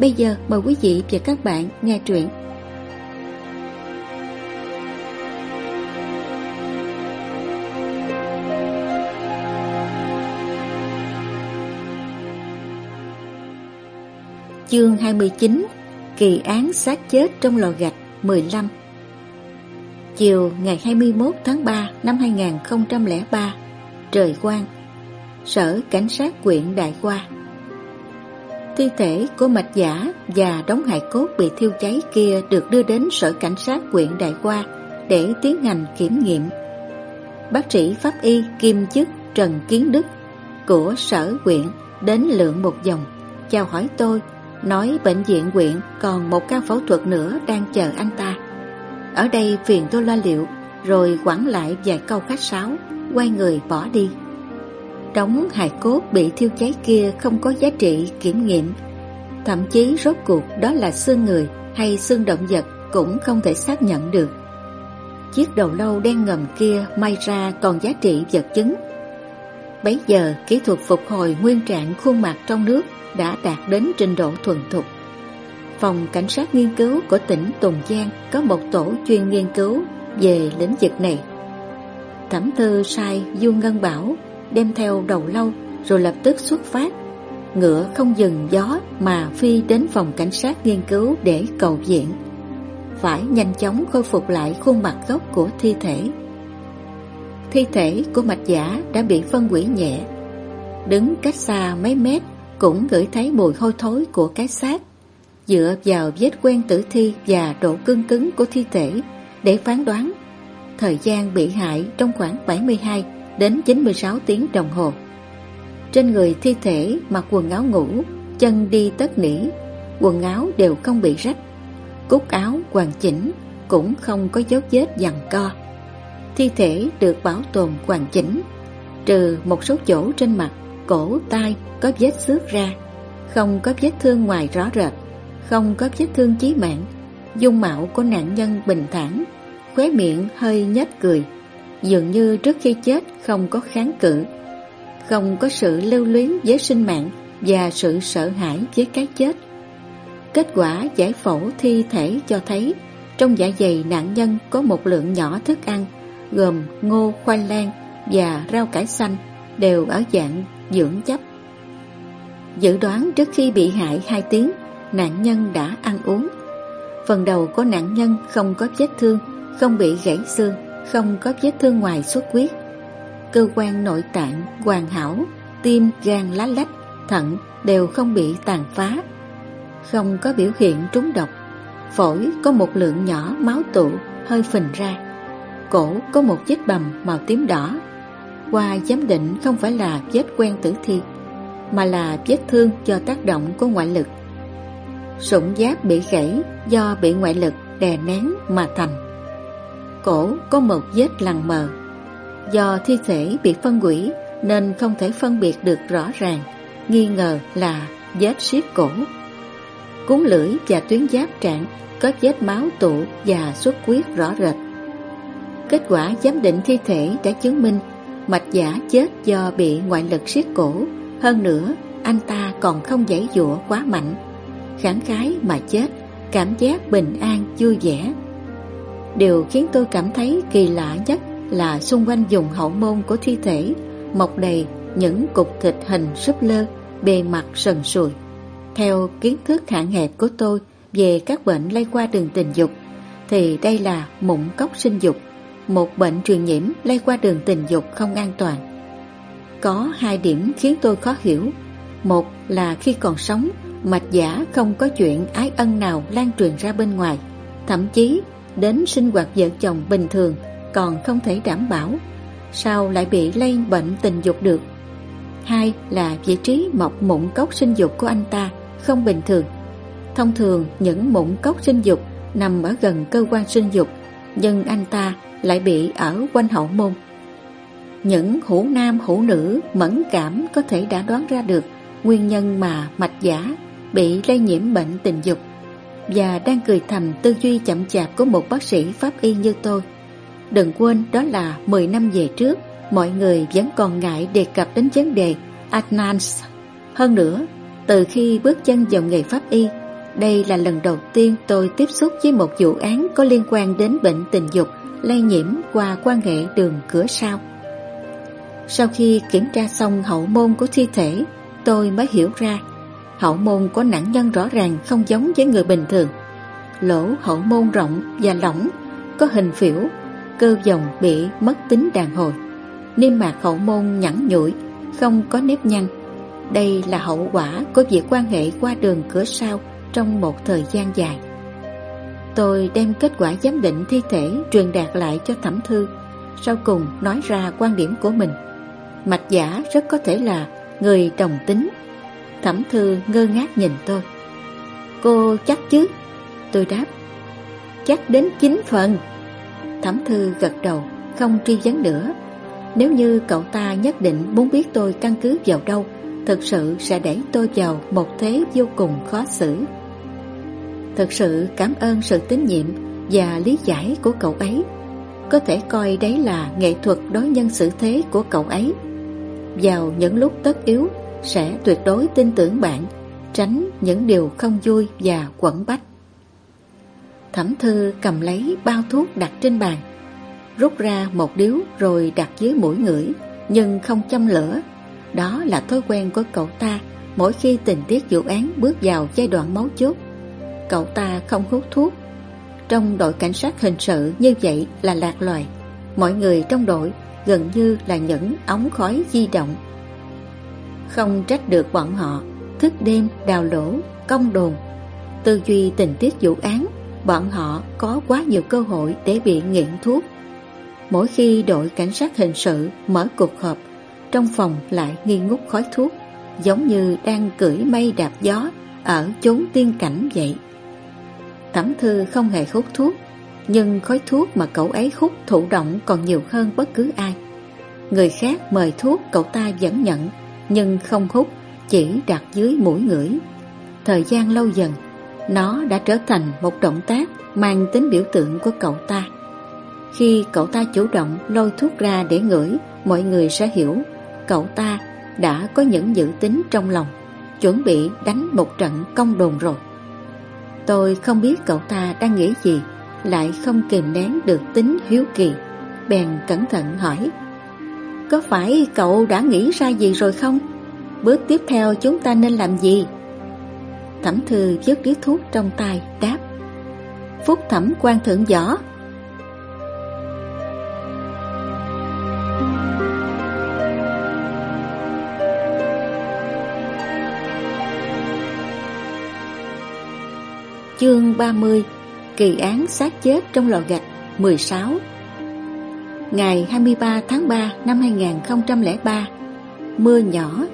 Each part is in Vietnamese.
Bây giờ mời quý vị và các bạn nghe truyện. Chương 29 Kỳ án xác chết trong lò gạch 15 Chiều ngày 21 tháng 3 năm 2003 Trời quang, Sở Cảnh sát quyện Đại Qua Thi thể của mạch giả và đống hài cốt bị thiêu cháy kia được đưa đến sở cảnh sát quyện Đại Qua để tiến hành kiểm nghiệm. Bác sĩ pháp y kim chức Trần Kiến Đức của sở quyện đến lượng một vòng, chào hỏi tôi, nói bệnh viện quyện còn một ca phẫu thuật nữa đang chờ anh ta. Ở đây phiền tôi lo liệu, rồi quẳng lại vài câu khách sáo, quay người bỏ đi. Đống hài cốt bị thiêu cháy kia không có giá trị kiểm nghiệm. Thậm chí rốt cuộc đó là xương người hay xương động vật cũng không thể xác nhận được. Chiếc đầu lâu đen ngầm kia may ra còn giá trị vật chứng. Bấy giờ, kỹ thuật phục hồi nguyên trạng khuôn mặt trong nước đã đạt đến trình độ thuần thục. Phòng Cảnh sát nghiên cứu của tỉnh Tùng Giang có một tổ chuyên nghiên cứu về lĩnh vực này. Thẩm thư sai Du Ngân Bảo đem theo đầu lâu rồi lập tức xuất phát. Ngựa không dừng gió mà phi đến phòng cảnh sát nghiên cứu để cầu viện. Phải nhanh chóng khôi phục lại khuôn mặt gốc của thi thể. Thi thể của mạch giả đã bị phân hủy nhẹ. Đứng cách xa mấy mét cũng ngửi thấy mùi hôi thối của cái xác. Dựa vào vết quen tử thi và độ cương cứng của thi thể để phán đoán, thời gian bị hại trong khoảng 72 đến 96 tiếng đồng hồ. Trên người thi thể mặc quần áo ngủ, chân đi tất nỉ, quần áo đều không bị rách. Cúc áo hoàn chỉnh, cũng không có dấu vết dằn co. Thi thể được bảo tồn hoàn chỉnh, trừ một số chỗ trên mặt, cổ, tai có vết xước ra, không có vết thương ngoài rõ rệt, không có vết thương chí mạng. Dung mạo của nạn nhân bình thản, khóe miệng hơi nhếch cười dường như trước khi chết không có kháng cự, không có sự lưu luyến với sinh mạng và sự sợ hãi với cái chết. Kết quả giải phẫu thi thể cho thấy trong dạ dày nạn nhân có một lượng nhỏ thức ăn gồm ngô, khoai lang và rau cải xanh đều ở dạng dưỡng chất. Dự đoán trước khi bị hại 2 tiếng, nạn nhân đã ăn uống. Phần đầu của nạn nhân không có vết thương, không bị gãy xương không có vết thương ngoài xuất huyết. Cơ quan nội tạng hoàn hảo, tim, gan lá lách, thận đều không bị tàn phá. Không có biểu hiện trúng độc. Phổi có một lượng nhỏ máu tụ hơi phình ra. Cổ có một vết bầm màu tím đỏ. Qua giám định không phải là vết quen tử thi, mà là vết thương do tác động của ngoại lực. sụn giáp bị gãy do bị ngoại lực đè nén mà thành cổ có một vết lằn mờ. Do thi thể bị phân hủy nên không thể phân biệt được rõ ràng, nghi ngờ là vết siết cổ. Cuốn lưỡi và tuyến giáp trạng có vết máu tụ và xuất huyết rõ rệt. Kết quả giám định thi thể đã chứng minh mạch giả chết do bị ngoại lực siết cổ. Hơn nữa, anh ta còn không giãy dụa quá mạnh. Khẳng khái mà chết, cảm giác bình an, vui vẻ Điều khiến tôi cảm thấy kỳ lạ nhất là xung quanh vùng hậu môn của thi thể mọc đầy những cục thịt hình súp lơ, bề mặt sần sùi. Theo kiến thức hạn hẹp của tôi về các bệnh lây qua đường tình dục, thì đây là mụn cốc sinh dục, một bệnh truyền nhiễm lây qua đường tình dục không an toàn. Có hai điểm khiến tôi khó hiểu. Một là khi còn sống, mạch giả không có chuyện ái ân nào lan truyền ra bên ngoài. Thậm chí đến sinh hoạt vợ chồng bình thường còn không thể đảm bảo, sao lại bị lây bệnh tình dục được? Hai là vị trí mọc mụn cốc sinh dục của anh ta không bình thường. Thông thường những mụn cốc sinh dục nằm ở gần cơ quan sinh dục, nhưng anh ta lại bị ở quanh hậu môn. Những hữu nam hữu nữ mẫn cảm có thể đã đoán ra được nguyên nhân mà mạch giả bị lây nhiễm bệnh tình dục và đang cười thầm tư duy chậm chạp của một bác sĩ pháp y như tôi. Đừng quên đó là 10 năm về trước, mọi người vẫn còn ngại đề cập đến vấn đề Adnans. Hơn nữa, từ khi bước chân vào nghề pháp y, đây là lần đầu tiên tôi tiếp xúc với một vụ án có liên quan đến bệnh tình dục lây nhiễm qua quan hệ đường cửa sau. Sau khi kiểm tra xong hậu môn của thi thể, tôi mới hiểu ra hậu môn của nạn nhân rõ ràng không giống với người bình thường. Lỗ hậu môn rộng và lỏng, có hình phiểu, cơ dòng bị mất tính đàn hồi. Niêm mạc hậu môn nhẵn nhụi, không có nếp nhăn. Đây là hậu quả của việc quan hệ qua đường cửa sau trong một thời gian dài. Tôi đem kết quả giám định thi thể truyền đạt lại cho thẩm thư, sau cùng nói ra quan điểm của mình. Mạch giả rất có thể là người đồng tính. Thẩm thư ngơ ngác nhìn tôi. Cô chắc chứ? Tôi đáp. Chắc đến chín phần. Thẩm thư gật đầu, không truy vấn nữa. Nếu như cậu ta nhất định muốn biết tôi căn cứ vào đâu, thực sự sẽ đẩy tôi vào một thế vô cùng khó xử. Thực sự cảm ơn sự tín nhiệm và lý giải của cậu ấy. Có thể coi đấy là nghệ thuật đối nhân xử thế của cậu ấy. Vào những lúc tất yếu, sẽ tuyệt đối tin tưởng bạn, tránh những điều không vui và quẩn bách. Thẩm thư cầm lấy bao thuốc đặt trên bàn, rút ra một điếu rồi đặt dưới mũi ngửi, nhưng không châm lửa. Đó là thói quen của cậu ta mỗi khi tình tiết vụ án bước vào giai đoạn máu chốt. Cậu ta không hút thuốc. Trong đội cảnh sát hình sự như vậy là lạc loài. Mọi người trong đội gần như là những ống khói di động. Không trách được bọn họ, thức đêm đào lỗ, công đồn. Tư duy tình tiết vụ án, bọn họ có quá nhiều cơ hội để bị nghiện thuốc. Mỗi khi đội cảnh sát hình sự mở cuộc họp, trong phòng lại nghi ngút khói thuốc, giống như đang cưỡi mây đạp gió ở chốn tiên cảnh vậy. Tẩm Thư không hề hút thuốc, nhưng khói thuốc mà cậu ấy hút thụ động còn nhiều hơn bất cứ ai. Người khác mời thuốc cậu ta vẫn nhận, nhưng không hút, chỉ đặt dưới mũi ngửi. Thời gian lâu dần, nó đã trở thành một động tác mang tính biểu tượng của cậu ta. Khi cậu ta chủ động lôi thuốc ra để ngửi, mọi người sẽ hiểu cậu ta đã có những dự tính trong lòng, chuẩn bị đánh một trận công đồn rồi. Tôi không biết cậu ta đang nghĩ gì, lại không kìm nén được tính hiếu kỳ, bèn cẩn thận hỏi. Có phải cậu đã nghĩ ra gì rồi không? Bước tiếp theo chúng ta nên làm gì? Thẩm thư dứt điếu thuốc trong tay, đáp. Phúc thẩm quan thượng võ Chương 30 Kỳ án sát chết trong lò gạch 16 Ngày 23 tháng 3 năm 2003 Mưa nhỏ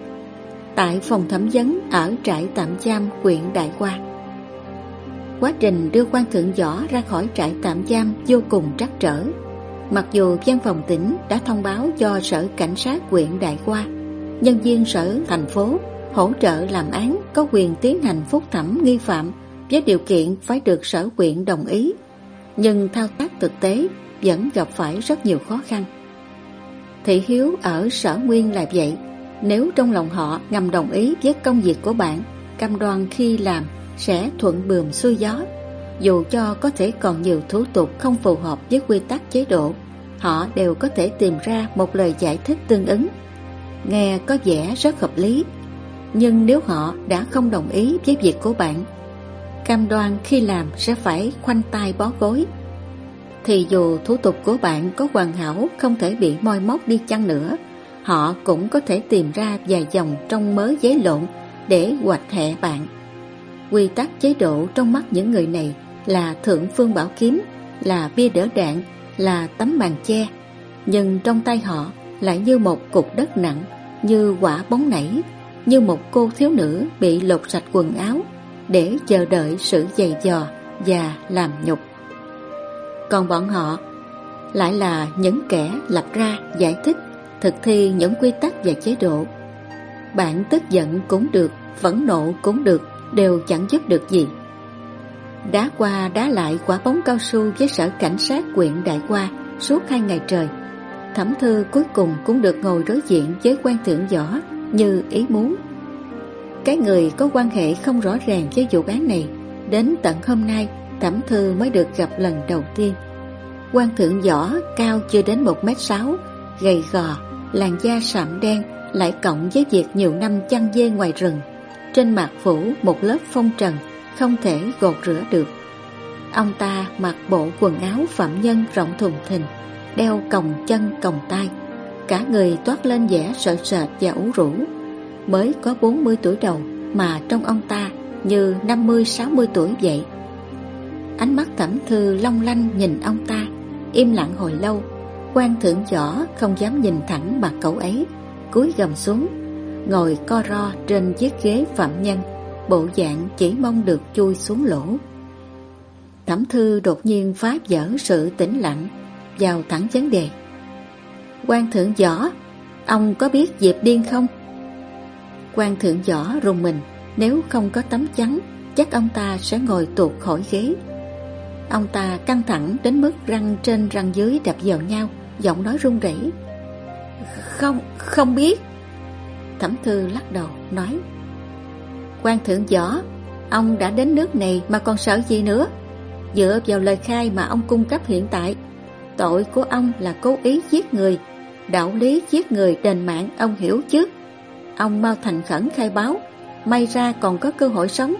Tại phòng thẩm vấn ở trại tạm giam huyện Đại Qua. Quá trình đưa quan thượng võ ra khỏi trại tạm giam vô cùng trắc trở. Mặc dù văn phòng tỉnh đã thông báo cho sở cảnh sát huyện Đại Qua Nhân viên sở thành phố hỗ trợ làm án có quyền tiến hành phúc thẩm nghi phạm với điều kiện phải được sở quyện đồng ý, nhưng thao tác thực tế vẫn gặp phải rất nhiều khó khăn. Thị Hiếu ở sở nguyên là vậy, nếu trong lòng họ ngầm đồng ý với công việc của bạn, cam đoan khi làm sẽ thuận bườm xuôi gió. Dù cho có thể còn nhiều thủ tục không phù hợp với quy tắc chế độ, họ đều có thể tìm ra một lời giải thích tương ứng. Nghe có vẻ rất hợp lý, nhưng nếu họ đã không đồng ý với việc của bạn cam đoan khi làm sẽ phải khoanh tay bó gối. Thì dù thủ tục của bạn có hoàn hảo không thể bị moi móc đi chăng nữa, họ cũng có thể tìm ra vài dòng trong mớ giấy lộn để hoạch hẹ bạn. Quy tắc chế độ trong mắt những người này là thượng phương bảo kiếm, là bia đỡ đạn, là tấm màn che, nhưng trong tay họ lại như một cục đất nặng, như quả bóng nảy, như một cô thiếu nữ bị lột sạch quần áo để chờ đợi sự dày dò và làm nhục. Còn bọn họ lại là những kẻ lập ra, giải thích, thực thi những quy tắc và chế độ. Bạn tức giận cũng được, phẫn nộ cũng được, đều chẳng giúp được gì. Đá qua đá lại quả bóng cao su với sở cảnh sát quyện Đại qua suốt hai ngày trời. Thẩm thư cuối cùng cũng được ngồi đối diện với quan thượng võ như ý muốn. Cái người có quan hệ không rõ ràng với vụ án này, đến tận hôm nay Thẩm thư mới được gặp lần đầu tiên. quan thượng võ cao chưa đến 1m6, gầy gò, làn da sạm đen, lại cộng với việc nhiều năm chăn dê ngoài rừng. Trên mặt phủ một lớp phong trần, không thể gột rửa được. Ông ta mặc bộ quần áo phạm nhân rộng thùng thình, đeo còng chân còng tay. Cả người toát lên vẻ sợ sệt và ủ rũ. Mới có 40 tuổi đầu mà trong ông ta như 50-60 tuổi vậy. Ánh mắt thẩm thư long lanh nhìn ông ta, im lặng hồi lâu. quan thượng võ không dám nhìn thẳng mặt cậu ấy, cúi gầm xuống, ngồi co ro trên chiếc ghế phạm nhân, bộ dạng chỉ mong được chui xuống lỗ. Thẩm thư đột nhiên phá vỡ sự tĩnh lặng, vào thẳng vấn đề. quan thượng võ, ông có biết Diệp Điên không? quan thượng võ rùng mình, nếu không có tấm chắn, chắc ông ta sẽ ngồi tuột khỏi ghế. Ông ta căng thẳng đến mức răng trên răng dưới đập vào nhau, giọng nói run rẩy. Không, không biết. Thẩm thư lắc đầu, nói. quan thượng võ, ông đã đến nước này mà còn sợ gì nữa? Dựa vào lời khai mà ông cung cấp hiện tại, tội của ông là cố ý giết người, đạo lý giết người đền mạng ông hiểu chứ. Ông mau thành khẩn khai báo, may ra còn có cơ hội sống.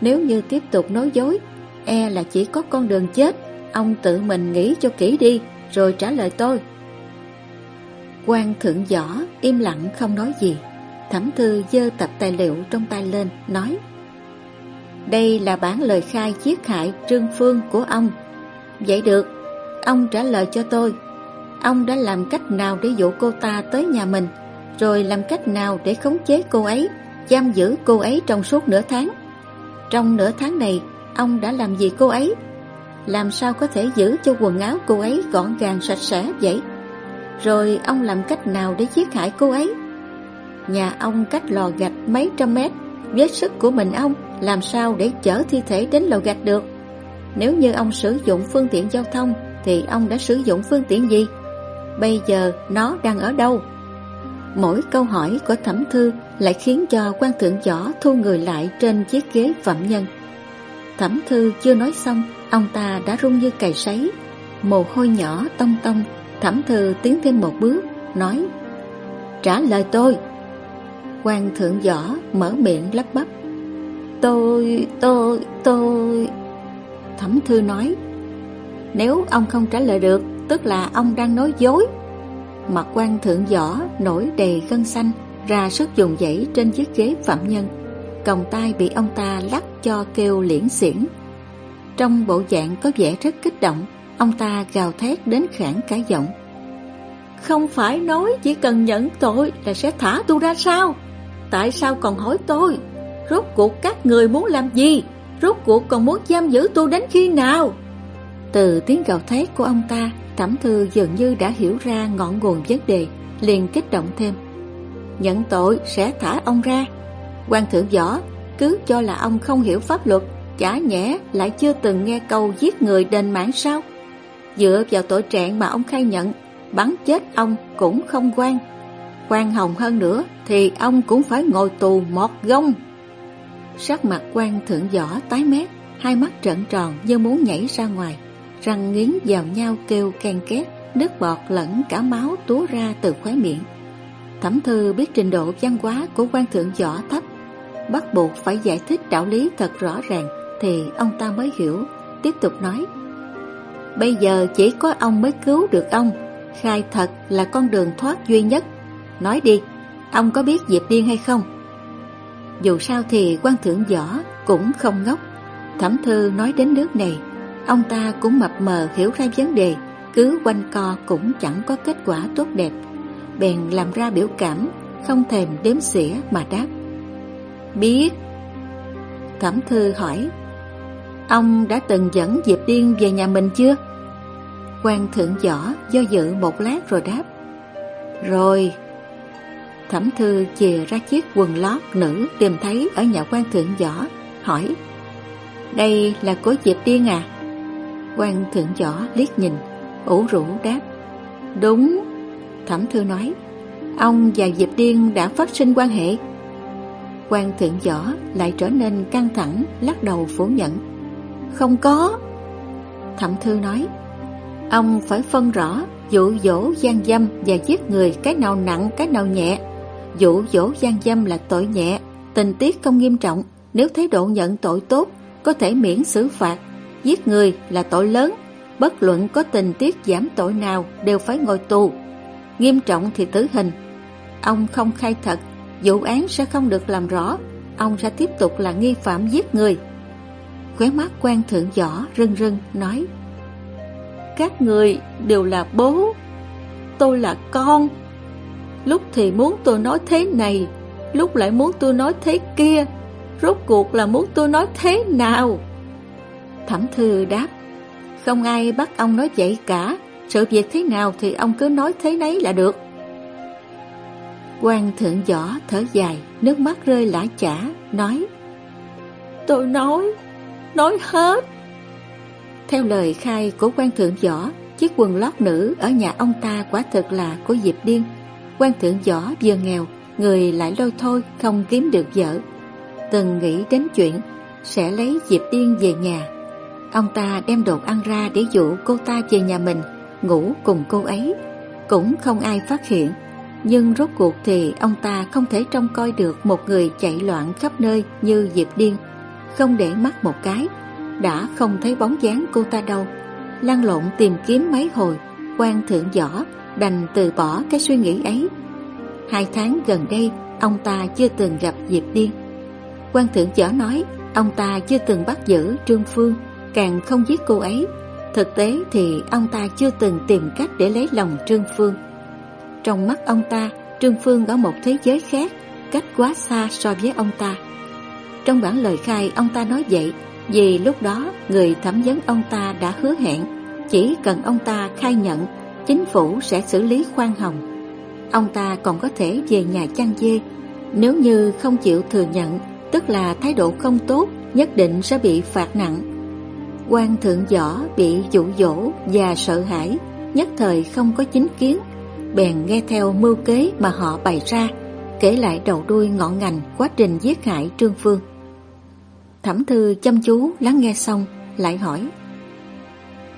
Nếu như tiếp tục nói dối, e là chỉ có con đường chết. Ông tự mình nghĩ cho kỹ đi, rồi trả lời tôi. quan thượng võ im lặng không nói gì. Thẩm thư dơ tập tài liệu trong tay lên, nói Đây là bản lời khai giết hại Trương Phương của ông. Vậy được, ông trả lời cho tôi. Ông đã làm cách nào để dụ cô ta tới nhà mình, rồi làm cách nào để khống chế cô ấy, giam giữ cô ấy trong suốt nửa tháng. Trong nửa tháng này, ông đã làm gì cô ấy? Làm sao có thể giữ cho quần áo cô ấy gọn gàng sạch sẽ vậy? Rồi ông làm cách nào để giết hại cô ấy? Nhà ông cách lò gạch mấy trăm mét, với sức của mình ông, làm sao để chở thi thể đến lò gạch được? Nếu như ông sử dụng phương tiện giao thông, thì ông đã sử dụng phương tiện gì? Bây giờ nó đang ở đâu? Mỗi câu hỏi của thẩm thư lại khiến cho quan thượng võ thu người lại trên chiếc ghế phẩm nhân. Thẩm thư chưa nói xong, ông ta đã rung như cày sấy. Mồ hôi nhỏ tông tông, thẩm thư tiến thêm một bước, nói Trả lời tôi. quan thượng võ mở miệng lắp bắp. Tôi, tôi, tôi... Thẩm thư nói Nếu ông không trả lời được, tức là ông đang nói dối. Mặt quan thượng võ nổi đầy gân xanh, ra sức dùng dãy trên chiếc ghế phạm nhân. Còng tay bị ông ta lắc cho kêu liễn xiển. Trong bộ dạng có vẻ rất kích động, ông ta gào thét đến khản cả giọng. Không phải nói chỉ cần nhận tội là sẽ thả tôi ra sao? Tại sao còn hỏi tôi? Rốt cuộc các người muốn làm gì? Rốt cuộc còn muốn giam giữ tôi đến khi nào? Từ tiếng gào thét của ông ta, Thẩm Thư dường như đã hiểu ra ngọn nguồn vấn đề, liền kích động thêm. Nhận tội sẽ thả ông ra. quan thượng võ, cứ cho là ông không hiểu pháp luật, chả nhẽ lại chưa từng nghe câu giết người đền mạng sao? Dựa vào tội trạng mà ông khai nhận, bắn chết ông cũng không quan. Quan hồng hơn nữa thì ông cũng phải ngồi tù mọt gông. Sắc mặt quan thượng võ tái mét, hai mắt trợn tròn như muốn nhảy ra ngoài răng nghiến vào nhau kêu can két, nước bọt lẫn cả máu túa ra từ khóe miệng. Thẩm thư biết trình độ văn hóa của quan thượng võ thấp, bắt buộc phải giải thích đạo lý thật rõ ràng thì ông ta mới hiểu, tiếp tục nói. Bây giờ chỉ có ông mới cứu được ông, khai thật là con đường thoát duy nhất. Nói đi, ông có biết Diệp Điên hay không? Dù sao thì quan thượng võ cũng không ngốc, thẩm thư nói đến nước này Ông ta cũng mập mờ hiểu ra vấn đề Cứ quanh co cũng chẳng có kết quả tốt đẹp Bèn làm ra biểu cảm Không thèm đếm xỉa mà đáp Biết Thẩm Thư hỏi, Ông đã từng dẫn Diệp tiên về nhà mình chưa? quan thượng võ do dự một lát rồi đáp, Rồi Thẩm Thư chìa ra chiếc quần lót nữ tìm thấy ở nhà quan thượng võ, Hỏi, Đây là của Diệp tiên à? quan thượng võ liếc nhìn, ủ rũ đáp, Đúng Thẩm Thư nói, Ông và Diệp Điên đã phát sinh quan hệ quan thiện võ lại trở nên căng thẳng, lắc đầu phủ nhận. Không có. Thẩm thư nói, ông phải phân rõ dụ dỗ gian dâm và giết người cái nào nặng, cái nào nhẹ. Dụ dỗ gian dâm là tội nhẹ, tình tiết không nghiêm trọng. Nếu thái độ nhận tội tốt, có thể miễn xử phạt. Giết người là tội lớn. Bất luận có tình tiết giảm tội nào đều phải ngồi tù. Nghiêm trọng thì tử hình. Ông không khai thật vụ án sẽ không được làm rõ, ông sẽ tiếp tục là nghi phạm giết người. Khóe mắt quan thượng võ rưng rưng nói Các người đều là bố, tôi là con. Lúc thì muốn tôi nói thế này, lúc lại muốn tôi nói thế kia, rốt cuộc là muốn tôi nói thế nào? Thẩm thư đáp Không ai bắt ông nói vậy cả, sự việc thế nào thì ông cứ nói thế nấy là được quan thượng võ thở dài, nước mắt rơi lã chả, nói Tôi nói, nói hết. Theo lời khai của quan thượng võ, chiếc quần lót nữ ở nhà ông ta quả thực là của Diệp Điên. quan thượng võ vừa nghèo, người lại lôi thôi không kiếm được vợ. Từng nghĩ đến chuyện sẽ lấy Diệp Điên về nhà. Ông ta đem đồ ăn ra để dụ cô ta về nhà mình, ngủ cùng cô ấy. Cũng không ai phát hiện nhưng rốt cuộc thì ông ta không thể trông coi được một người chạy loạn khắp nơi như Diệp Điên, không để mắt một cái, đã không thấy bóng dáng cô ta đâu. Lan lộn tìm kiếm mấy hồi, quan thượng võ đành từ bỏ cái suy nghĩ ấy. Hai tháng gần đây, ông ta chưa từng gặp Diệp Điên. Quan thượng võ nói, ông ta chưa từng bắt giữ Trương Phương, càng không giết cô ấy. Thực tế thì ông ta chưa từng tìm cách để lấy lòng Trương Phương. Trong mắt ông ta, Trương Phương ở một thế giới khác, cách quá xa so với ông ta. Trong bản lời khai ông ta nói vậy vì lúc đó người thẩm vấn ông ta đã hứa hẹn chỉ cần ông ta khai nhận chính phủ sẽ xử lý khoan hồng. Ông ta còn có thể về nhà chăn dê. Nếu như không chịu thừa nhận tức là thái độ không tốt nhất định sẽ bị phạt nặng. quan thượng võ bị dụ dỗ và sợ hãi nhất thời không có chính kiến bèn nghe theo mưu kế mà họ bày ra, kể lại đầu đuôi ngọn ngành quá trình giết hại Trương Phương. Thẩm Thư chăm chú lắng nghe xong, lại hỏi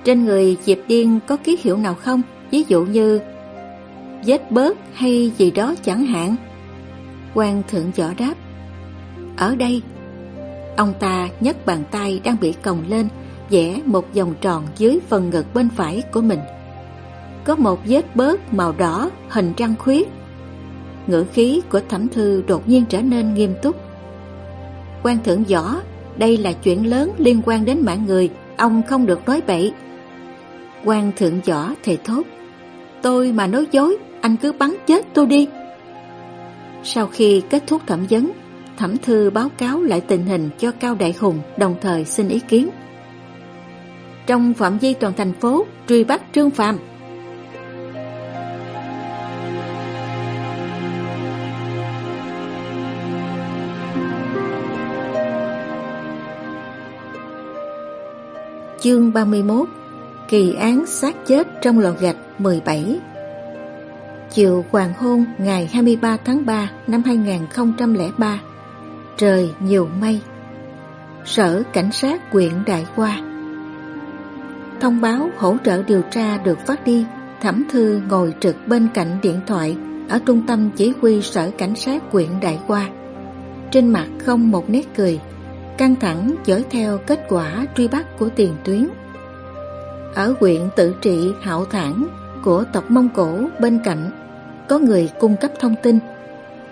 Trên người Diệp Điên có ký hiệu nào không? Ví dụ như vết bớt hay gì đó chẳng hạn. quan thượng võ đáp Ở đây Ông ta nhấc bàn tay đang bị còng lên vẽ một vòng tròn dưới phần ngực bên phải của mình có một vết bớt màu đỏ hình trăng khuyết. Ngữ khí của thẩm thư đột nhiên trở nên nghiêm túc. quan thượng võ, đây là chuyện lớn liên quan đến mạng người, ông không được nói bậy. quan thượng võ thề thốt, tôi mà nói dối, anh cứ bắn chết tôi đi. Sau khi kết thúc thẩm vấn, thẩm thư báo cáo lại tình hình cho Cao Đại Hùng đồng thời xin ý kiến. Trong phạm vi toàn thành phố, truy bắt Trương Phạm. Chương 31 Kỳ án xác chết trong lò gạch 17 Chiều hoàng hôn ngày 23 tháng 3 năm 2003 Trời nhiều mây. Sở Cảnh sát quyện Đại Qua Thông báo hỗ trợ điều tra được phát đi, Thẩm Thư ngồi trực bên cạnh điện thoại Ở trung tâm chỉ huy Sở Cảnh sát quyện Đại Qua Trên mặt không một nét cười căng thẳng dõi theo kết quả truy bắt của tiền tuyến. Ở huyện tự trị Hạo Thản của tộc Mông Cổ bên cạnh, có người cung cấp thông tin.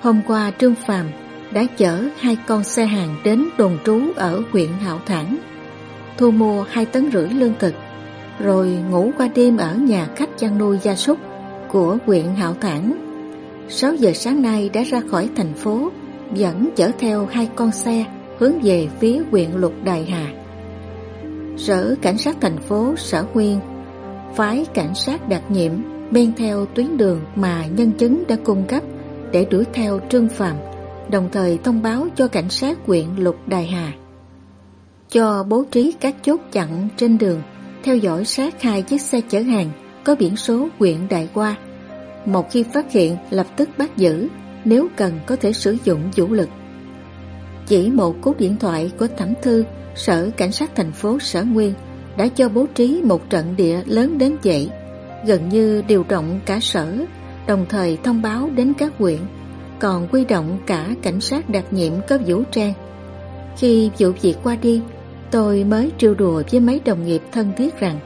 Hôm qua Trương Phàm đã chở hai con xe hàng đến đồn trú ở huyện Hạo Thản, thu mua hai tấn rưỡi lương thực, rồi ngủ qua đêm ở nhà khách chăn nuôi gia súc của huyện Hạo Thản. 6 giờ sáng nay đã ra khỏi thành phố, dẫn chở theo hai con xe hướng về phía huyện Lục Đài Hà. Sở Cảnh sát thành phố Sở Nguyên phái cảnh sát đặc nhiệm men theo tuyến đường mà nhân chứng đã cung cấp để đuổi theo Trương Phạm, đồng thời thông báo cho cảnh sát huyện Lục Đài Hà. Cho bố trí các chốt chặn trên đường, theo dõi sát hai chiếc xe chở hàng có biển số huyện Đại Qua. Một khi phát hiện lập tức bắt giữ, nếu cần có thể sử dụng vũ lực. Chỉ một cú điện thoại của thẩm thư Sở Cảnh sát thành phố Sở Nguyên đã cho bố trí một trận địa lớn đến vậy, gần như điều động cả sở, đồng thời thông báo đến các huyện, còn quy động cả cảnh sát đặc nhiệm có vũ trang. Khi vụ việc qua đi, tôi mới trêu đùa với mấy đồng nghiệp thân thiết rằng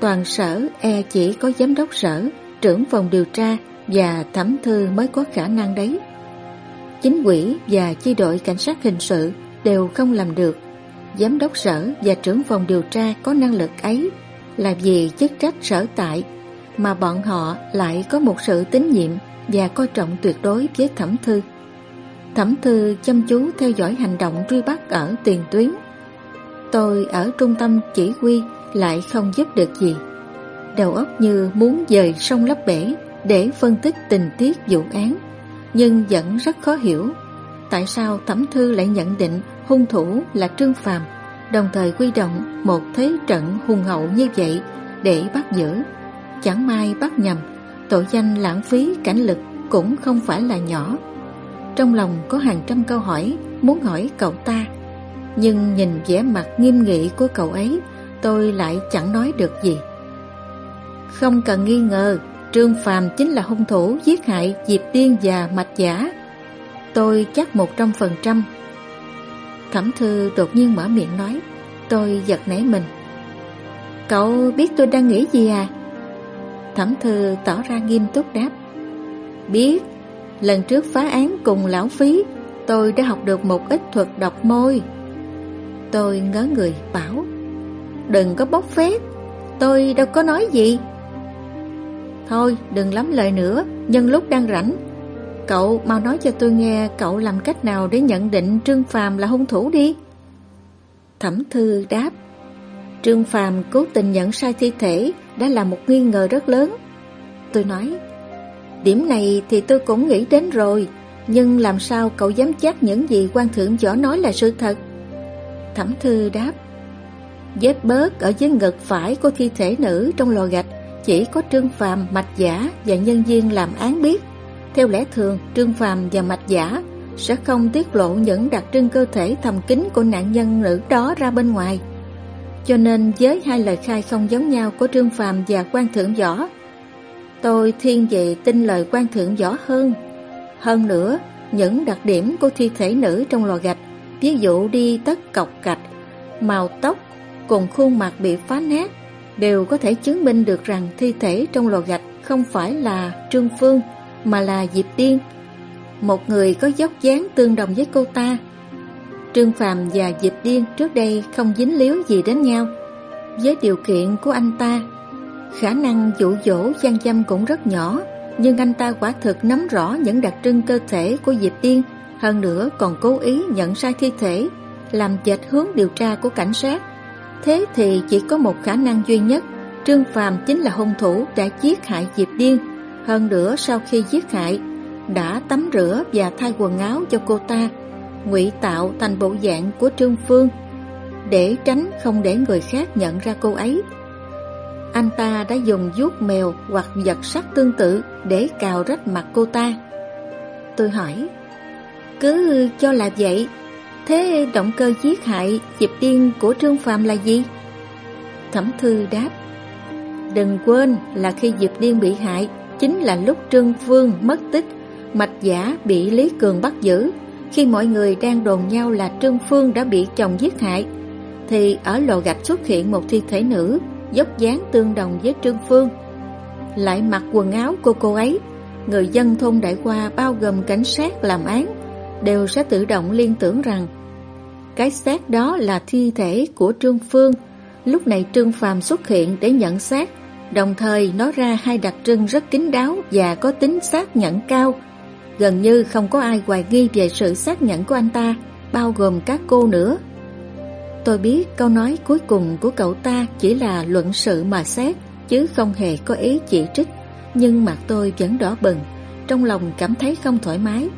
toàn sở e chỉ có giám đốc sở, trưởng phòng điều tra và thẩm thư mới có khả năng đấy. Chính quỹ và chi đội cảnh sát hình sự đều không làm được giám đốc sở và trưởng phòng điều tra có năng lực ấy là vì chức trách sở tại mà bọn họ lại có một sự tín nhiệm và coi trọng tuyệt đối với thẩm thư. Thẩm thư chăm chú theo dõi hành động truy bắt ở tiền tuyến. Tôi ở trung tâm chỉ huy lại không giúp được gì. Đầu óc như muốn dời sông lấp bể để phân tích tình tiết vụ án, nhưng vẫn rất khó hiểu tại sao thẩm thư lại nhận định hung thủ là Trương Phàm, đồng thời quy động một thế trận hùng hậu như vậy để bắt giữ. Chẳng may bắt nhầm, tội danh lãng phí cảnh lực cũng không phải là nhỏ. Trong lòng có hàng trăm câu hỏi muốn hỏi cậu ta, nhưng nhìn vẻ mặt nghiêm nghị của cậu ấy, tôi lại chẳng nói được gì. Không cần nghi ngờ, Trương Phàm chính là hung thủ giết hại Diệp Tiên và Mạch Giả. Tôi chắc một trăm phần trăm Thẩm thư đột nhiên mở miệng nói, Tôi giật nảy mình Cậu biết tôi đang nghĩ gì à? Thẩm thư tỏ ra nghiêm túc đáp, Biết, Lần trước phá án cùng lão phí, Tôi đã học được một ít thuật đọc môi Tôi ngớ người bảo, Đừng có bốc phét, Tôi đâu có nói gì Thôi, đừng lắm lời nữa, Nhân lúc đang rảnh Cậu mau nói cho tôi nghe cậu làm cách nào để nhận định Trương Phàm là hung thủ đi. Thẩm thư đáp, Trương Phàm cố tình nhận sai thi thể đã là một nghi ngờ rất lớn. Tôi nói, Điểm này thì tôi cũng nghĩ đến rồi, Nhưng làm sao cậu dám chắc những gì quan thượng võ nói là sự thật? Thẩm thư đáp, Vết bớt ở dưới ngực phải của thi thể nữ trong lò gạch chỉ có Trương Phàm, Mạch Giả và nhân viên làm án biết theo lẽ thường, Trương Phàm và Mạch Giả sẽ không tiết lộ những đặc trưng cơ thể thầm kín của nạn nhân nữ đó ra bên ngoài. Cho nên với hai lời khai không giống nhau của Trương Phàm và quan thượng võ, tôi thiên về tin lời quan thượng võ hơn. Hơn nữa, những đặc điểm của thi thể nữ trong lò gạch, ví dụ đi tất cọc gạch, màu tóc cùng khuôn mặt bị phá nát, đều có thể chứng minh được rằng thi thể trong lò gạch không phải là Trương Phương, mà là Diệp Tiên, một người có dốc dáng tương đồng với cô ta. Trương Phàm và Diệp Tiên trước đây không dính líu gì đến nhau. Với điều kiện của anh ta, khả năng dụ dỗ gian dâm cũng rất nhỏ, nhưng anh ta quả thực nắm rõ những đặc trưng cơ thể của Diệp Tiên, hơn nữa còn cố ý nhận sai thi thể, làm chệch hướng điều tra của cảnh sát. Thế thì chỉ có một khả năng duy nhất, Trương Phàm chính là hung thủ đã giết hại Diệp điên hơn nữa sau khi giết hại, đã tắm rửa và thay quần áo cho cô ta, ngụy tạo thành bộ dạng của Trương Phương, để tránh không để người khác nhận ra cô ấy. Anh ta đã dùng vuốt mèo hoặc vật sắc tương tự để cào rách mặt cô ta. Tôi hỏi, cứ cho là vậy, thế động cơ giết hại Diệp Tiên của Trương Phạm là gì? Thẩm Thư đáp, đừng quên là khi Diệp Tiên bị hại, chính là lúc Trương Phương mất tích, Mạch Giả bị Lý Cường bắt giữ. Khi mọi người đang đồn nhau là Trương Phương đã bị chồng giết hại, thì ở lò gạch xuất hiện một thi thể nữ, dốc dáng tương đồng với Trương Phương. Lại mặc quần áo của cô ấy, người dân thôn Đại Qua bao gồm cảnh sát làm án, đều sẽ tự động liên tưởng rằng cái xác đó là thi thể của Trương Phương. Lúc này Trương Phàm xuất hiện để nhận xác Đồng thời nói ra hai đặc trưng rất kín đáo và có tính xác nhận cao. Gần như không có ai hoài nghi về sự xác nhận của anh ta. bao gồm các cô nữa. Tôi biết câu nói cuối cùng của cậu ta chỉ là luận sự mà xét, chứ không hề có ý chỉ trích, nhưng mặt tôi vẫn đỏ bừng, trong lòng cảm thấy không thoải mái.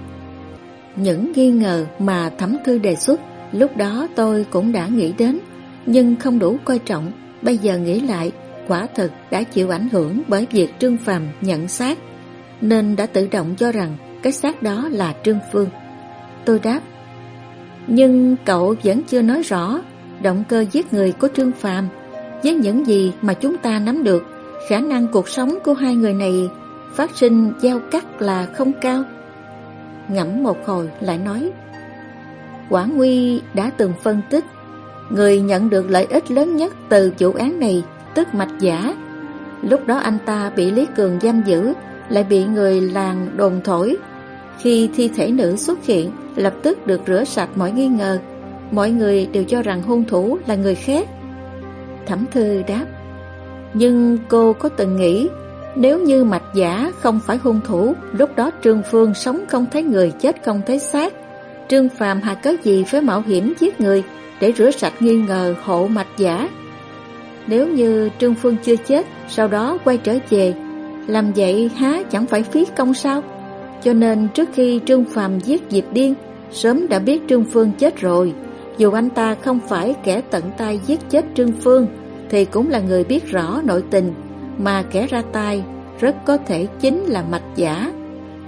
Những nghi ngờ mà thẩm thư đề xuất, lúc đó tôi cũng đã nghĩ đến, nhưng không đủ coi trọng, bây giờ nghĩ lại, quả thực đã chịu ảnh hưởng bởi việc Trương Phàm nhận xác, nên đã tự động cho rằng cái xác đó là Trương Phương. Tôi đáp, nhưng cậu vẫn chưa nói rõ động cơ giết người của Trương Phàm với những gì mà chúng ta nắm được, khả năng cuộc sống của hai người này phát sinh giao cắt là không cao. Ngẫm một hồi lại nói, Quả Nguy đã từng phân tích, người nhận được lợi ích lớn nhất từ vụ án này, tức mạch giả. Lúc đó anh ta bị Lý Cường giam giữ, lại bị người làng đồn thổi. Khi thi thể nữ xuất hiện, lập tức được rửa sạch mọi nghi ngờ, mọi người đều cho rằng hung thủ là người khác. Thẩm thư đáp, nhưng cô có từng nghĩ nếu như mạch giả không phải hung thủ, lúc đó Trương Phương sống không thấy người chết không thấy xác. Trương Phàm hà cớ gì phải mạo hiểm giết người để rửa sạch nghi ngờ hộ mạch giả. Nếu như Trương Phương chưa chết, sau đó quay trở về, làm vậy há chẳng phải phí công sao? Cho nên trước khi Trương Phàm giết Diệp Điên, sớm đã biết Trương Phương chết rồi. Dù anh ta không phải kẻ tận tay giết chết Trương Phương, thì cũng là người biết rõ nội tình, mà kẻ ra tay rất có thể chính là mạch giả.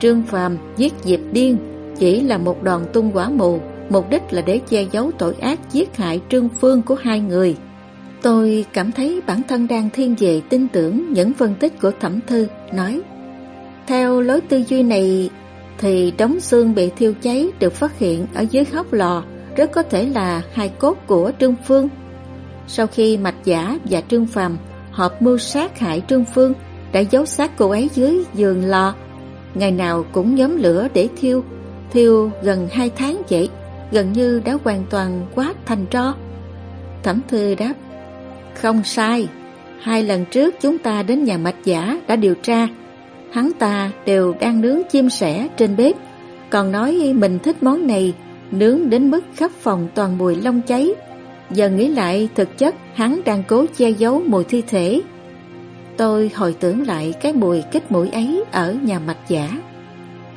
Trương Phàm giết Diệp Điên chỉ là một đòn tung quả mù, mục đích là để che giấu tội ác giết hại Trương Phương của hai người. Tôi cảm thấy bản thân đang thiên về tin tưởng những phân tích của Thẩm Thư, nói Theo lối tư duy này thì đống xương bị thiêu cháy được phát hiện ở dưới hốc lò rất có thể là hai cốt của Trương Phương. Sau khi Mạch Giả và Trương Phàm hợp mưu sát hại Trương Phương đã giấu xác cô ấy dưới giường lò. Ngày nào cũng nhóm lửa để thiêu, thiêu gần hai tháng vậy, gần như đã hoàn toàn quá thành tro. Thẩm Thư đáp, không sai, hai lần trước chúng ta đến nhà Mạch Giả đã điều tra, hắn ta đều đang nướng chim sẻ trên bếp, còn nói mình thích món này nướng đến mức khắp phòng toàn mùi lông cháy. Giờ nghĩ lại thực chất hắn đang cố che giấu mùi thi thể. Tôi hồi tưởng lại cái mùi kích mũi ấy ở nhà mạch giả.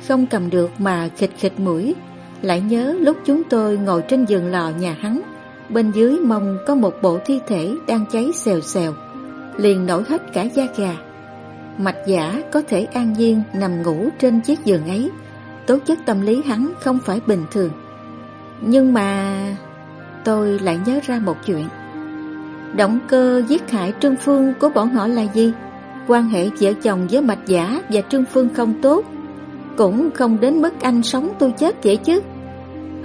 Không cầm được mà khịch khịch mũi, lại nhớ lúc chúng tôi ngồi trên giường lò nhà hắn, bên dưới mông có một bộ thi thể đang cháy xèo xèo, liền nổi hết cả da gà. Mạch giả có thể an nhiên nằm ngủ trên chiếc giường ấy, tố chất tâm lý hắn không phải bình thường. Nhưng mà... Tôi lại nhớ ra một chuyện. Động cơ giết hại Trương Phương của bọn họ là gì? Quan hệ vợ chồng với Mạch Giả và Trương Phương không tốt, Cũng không đến mức anh sống tôi chết vậy chứ.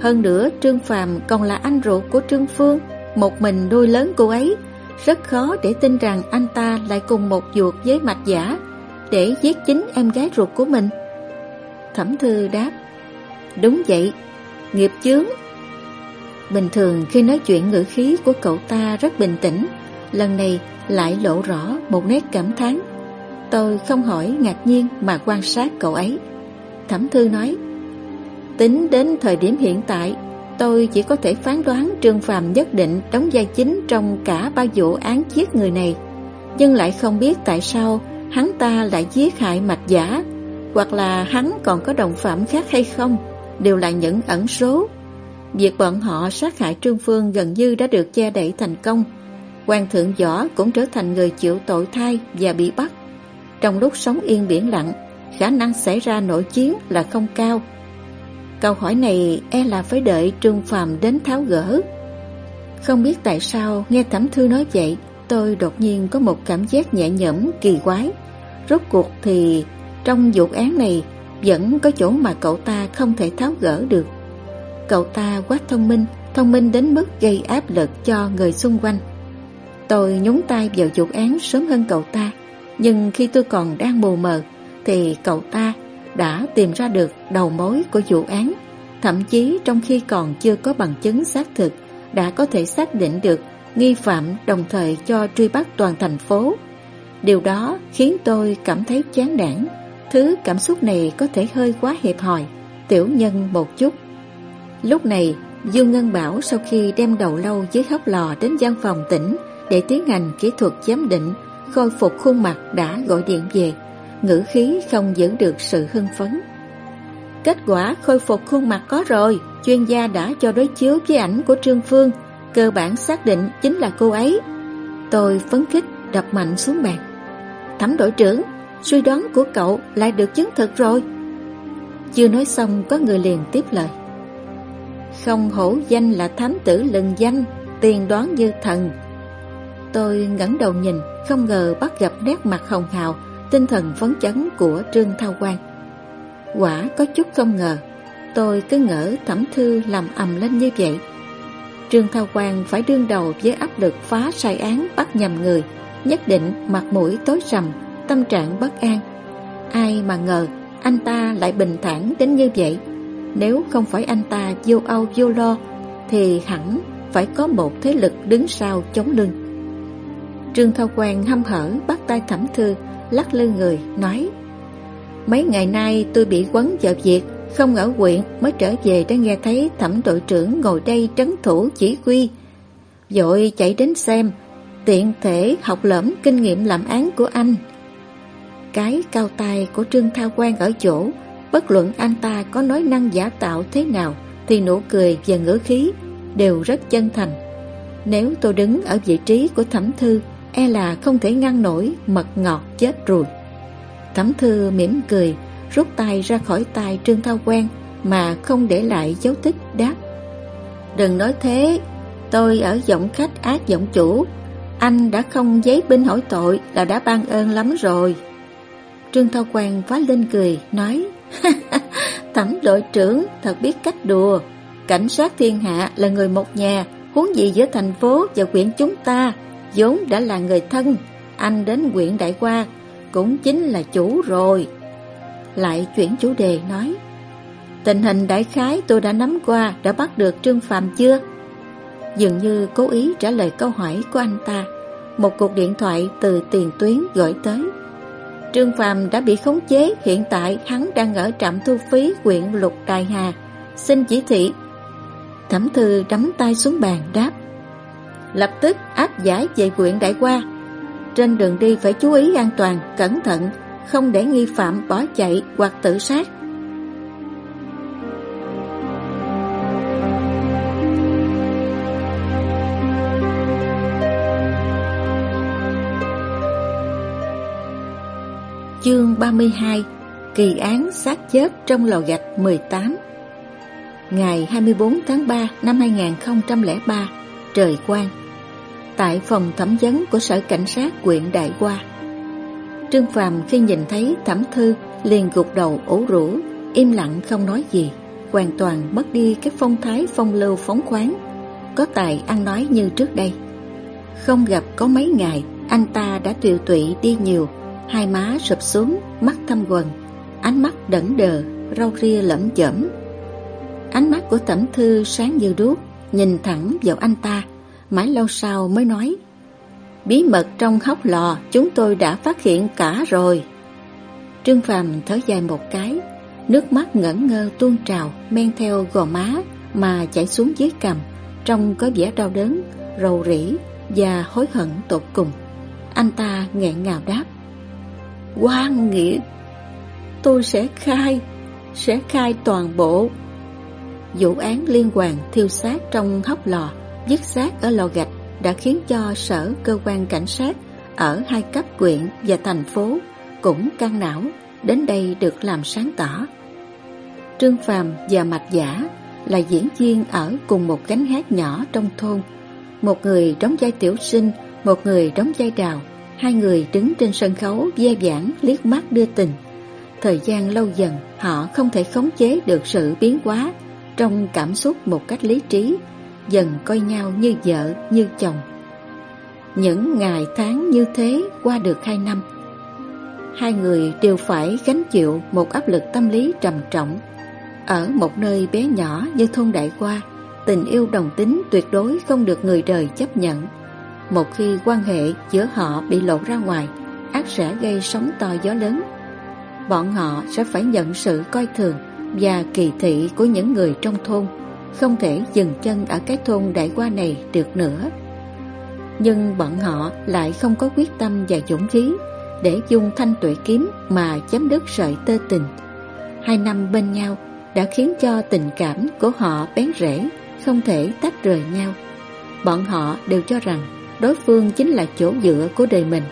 Hơn nữa, Trương Phàm còn là anh ruột của Trương Phương, Một mình nuôi lớn cô ấy. Rất khó để tin rằng anh ta lại cùng một ruột với Mạch Giả Để giết chính em gái ruột của mình. Thẩm Thư đáp, Đúng vậy, Nghiệp chướng Bình thường khi nói chuyện ngữ khí của cậu ta rất bình tĩnh, Lần này lại lộ rõ một nét cảm thán. Tôi không hỏi ngạc nhiên mà quan sát cậu ấy. Thẩm Thư nói, Tính đến thời điểm hiện tại, Tôi chỉ có thể phán đoán Trương Phàm nhất định đóng vai chính trong cả ba vụ án giết người này. Nhưng lại không biết tại sao hắn ta lại giết hại mạch giả, Hoặc là hắn còn có đồng phạm khác hay không, Đều là những ẩn số. Việc bọn họ sát hại Trương Phương gần như đã được che đậy thành công. Hoàng thượng võ cũng trở thành người chịu tội thai và bị bắt. Trong lúc sống yên biển lặng, khả năng xảy ra nội chiến là không cao. Câu hỏi này e là phải đợi Trương Phàm đến tháo gỡ. Không biết tại sao nghe Thẩm Thư nói vậy, tôi đột nhiên có một cảm giác nhẹ nhõm kỳ quái. Rốt cuộc thì trong vụ án này vẫn có chỗ mà cậu ta không thể tháo gỡ được. Cậu ta quá thông minh, thông minh đến mức gây áp lực cho người xung quanh. Tôi nhúng tay vào vụ án sớm hơn cậu ta, nhưng khi tôi còn đang mù mờ, thì cậu ta đã tìm ra được đầu mối của vụ án. Thậm chí trong khi còn chưa có bằng chứng xác thực, đã có thể xác định được nghi phạm đồng thời cho truy bắt toàn thành phố. Điều đó khiến tôi cảm thấy chán nản. Thứ cảm xúc này có thể hơi quá hiệp hòi, tiểu nhân một chút. Lúc này, Dương Ngân Bảo sau khi đem đầu lâu dưới hốc lò đến văn phòng tỉnh để tiến hành kỹ thuật giám định, khôi phục khuôn mặt đã gọi điện về, ngữ khí không giữ được sự hưng phấn. Kết quả khôi phục khuôn mặt có rồi, chuyên gia đã cho đối chiếu với ảnh của Trương Phương, cơ bản xác định chính là cô ấy. Tôi phấn khích đập mạnh xuống bàn. Thẩm đội trưởng, suy đoán của cậu lại được chứng thực rồi. Chưa nói xong có người liền tiếp lời. Không hổ danh là thám tử lừng danh, tiền đoán như thần. Tôi ngẩng đầu nhìn, không ngờ bắt gặp nét mặt hồng hào, tinh thần phấn chấn của Trương Thao Quang. Quả có chút không ngờ, tôi cứ ngỡ thẩm thư làm ầm lên như vậy. Trương Thao Quang phải đương đầu với áp lực phá sai án bắt nhầm người, nhất định mặt mũi tối sầm, tâm trạng bất an. Ai mà ngờ anh ta lại bình thản đến như vậy. Nếu không phải anh ta vô âu vô lo, thì hẳn phải có một thế lực đứng sau chống lưng. Trương Thao Quang hâm hở bắt tay thẩm thư, lắc lư người, nói Mấy ngày nay tôi bị quấn vợ việc, không ở quyện mới trở về đã nghe thấy thẩm đội trưởng ngồi đây trấn thủ chỉ huy. Dội chạy đến xem, tiện thể học lẫm kinh nghiệm làm án của anh. Cái cao tay của Trương Thao Quang ở chỗ, bất luận anh ta có nói năng giả tạo thế nào, thì nụ cười và ngữ khí đều rất chân thành. Nếu tôi đứng ở vị trí của thẩm thư, e là không thể ngăn nổi mật ngọt chết rồi. Thẩm thư mỉm cười, rút tay ra khỏi tay Trương Thao Quang mà không để lại dấu tích đáp. Đừng nói thế, tôi ở giọng khách ác giọng chủ, anh đã không giấy binh hỏi tội là đã ban ơn lắm rồi. Trương Thao Quang phá lên cười, nói Thẩm đội trưởng thật biết cách đùa. Cảnh sát thiên hạ là người một nhà, huống gì giữa thành phố và quyện chúng ta, vốn đã là người thân. Anh đến quyện Đại Qua cũng chính là chủ rồi. Lại chuyển chủ đề nói Tình hình đại khái tôi đã nắm qua Đã bắt được Trương Phạm chưa Dường như cố ý trả lời câu hỏi của anh ta Một cuộc điện thoại từ tiền tuyến gọi tới Trương Phạm đã bị khống chế Hiện tại hắn đang ở trạm thu phí huyện Lục Đài Hà. Xin chỉ thị. Thẩm thư đắm tay xuống bàn đáp. Lập tức áp giải về huyện Đại Qua. Trên đường đi phải chú ý an toàn, cẩn thận Không để nghi phạm bỏ chạy hoặc tự sát. Chương 32 Kỳ án xác chết trong lò gạch 18 Ngày 24 tháng 3 năm 2003 Trời quang. Tại phòng thẩm vấn của Sở Cảnh sát quyện Đại Hoa, Trương Phàm khi nhìn thấy thẩm thư liền gục đầu ủ rũ, Im lặng không nói gì, Hoàn toàn mất đi cái phong thái phong lưu phóng khoáng, Có tài ăn nói như trước đây. Không gặp có mấy ngày, Anh ta đã tiều tụy đi nhiều Hai má sụp xuống, mắt thâm quần Ánh mắt đẩn đờ, râu ria lẫm chẩm Ánh mắt của tẩm thư sáng như đuốc Nhìn thẳng vào anh ta Mãi lâu sau mới nói Bí mật trong hốc lò Chúng tôi đã phát hiện cả rồi. Trương Phàm thở dài một cái Nước mắt ngẩn ngơ tuôn trào Men theo gò má Mà chảy xuống dưới cằm Trông có vẻ đau đớn Rầu rĩ Và hối hận tột cùng. Anh ta nghẹn ngào đáp quan nghĩa Tôi sẽ khai Sẽ khai toàn bộ. Vụ án liên quan thiêu xác trong hốc lò Dứt xác ở lò gạch Đã khiến cho sở cơ quan cảnh sát Ở hai cấp quyện và thành phố Cũng căng não, Đến đây được làm sáng tỏ. Trương Phàm và Mạch Giả Là diễn viên ở cùng một gánh hát nhỏ trong thôn, Một người đóng vai tiểu sinh, Một người đóng vai đào. Hai người đứng trên sân khấu ve giảng liếc mắt đưa tình. Thời gian lâu dần, họ không thể khống chế được sự biến hóa trong cảm xúc một cách lý trí, dần coi nhau như vợ, như chồng. Những ngày tháng như thế qua được hai năm. Hai người đều phải gánh chịu một áp lực tâm lý trầm trọng. Ở một nơi bé nhỏ như thôn Đại Qua, tình yêu đồng tính tuyệt đối không được người đời chấp nhận. Một khi quan hệ giữa họ bị lộ ra ngoài, ác sẽ gây sóng to gió lớn. Bọn họ sẽ phải nhận sự coi thường và kỳ thị của những người trong thôn, không thể dừng chân ở cái thôn đại qua này được nữa. Nhưng bọn họ lại không có quyết tâm và dũng khí để dùng thanh tuệ kiếm mà chấm đứt sợi tơ tình. Hai năm bên nhau đã khiến cho tình cảm của họ bén rễ, không thể tách rời nhau. Bọn họ đều cho rằng đối phương chính là chỗ dựa của đời mình,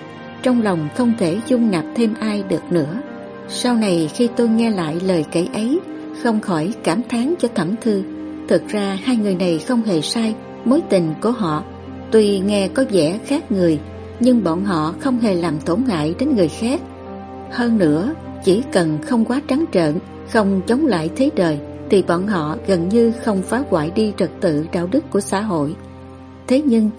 trong lòng không thể dung nạp thêm ai được nữa. Sau này khi tôi nghe lại lời kể ấy, không khỏi cảm thán cho Thẩm Thư. Thực ra hai người này không hề sai, mối tình của họ tuy nghe có vẻ khác người, nhưng bọn họ không hề làm tổn hại đến người khác. Hơn nữa, chỉ cần không quá trắng trợn, không chống lại thế đời, thì bọn họ gần như không phá hoại đi trật tự đạo đức của xã hội. Thế nhưng,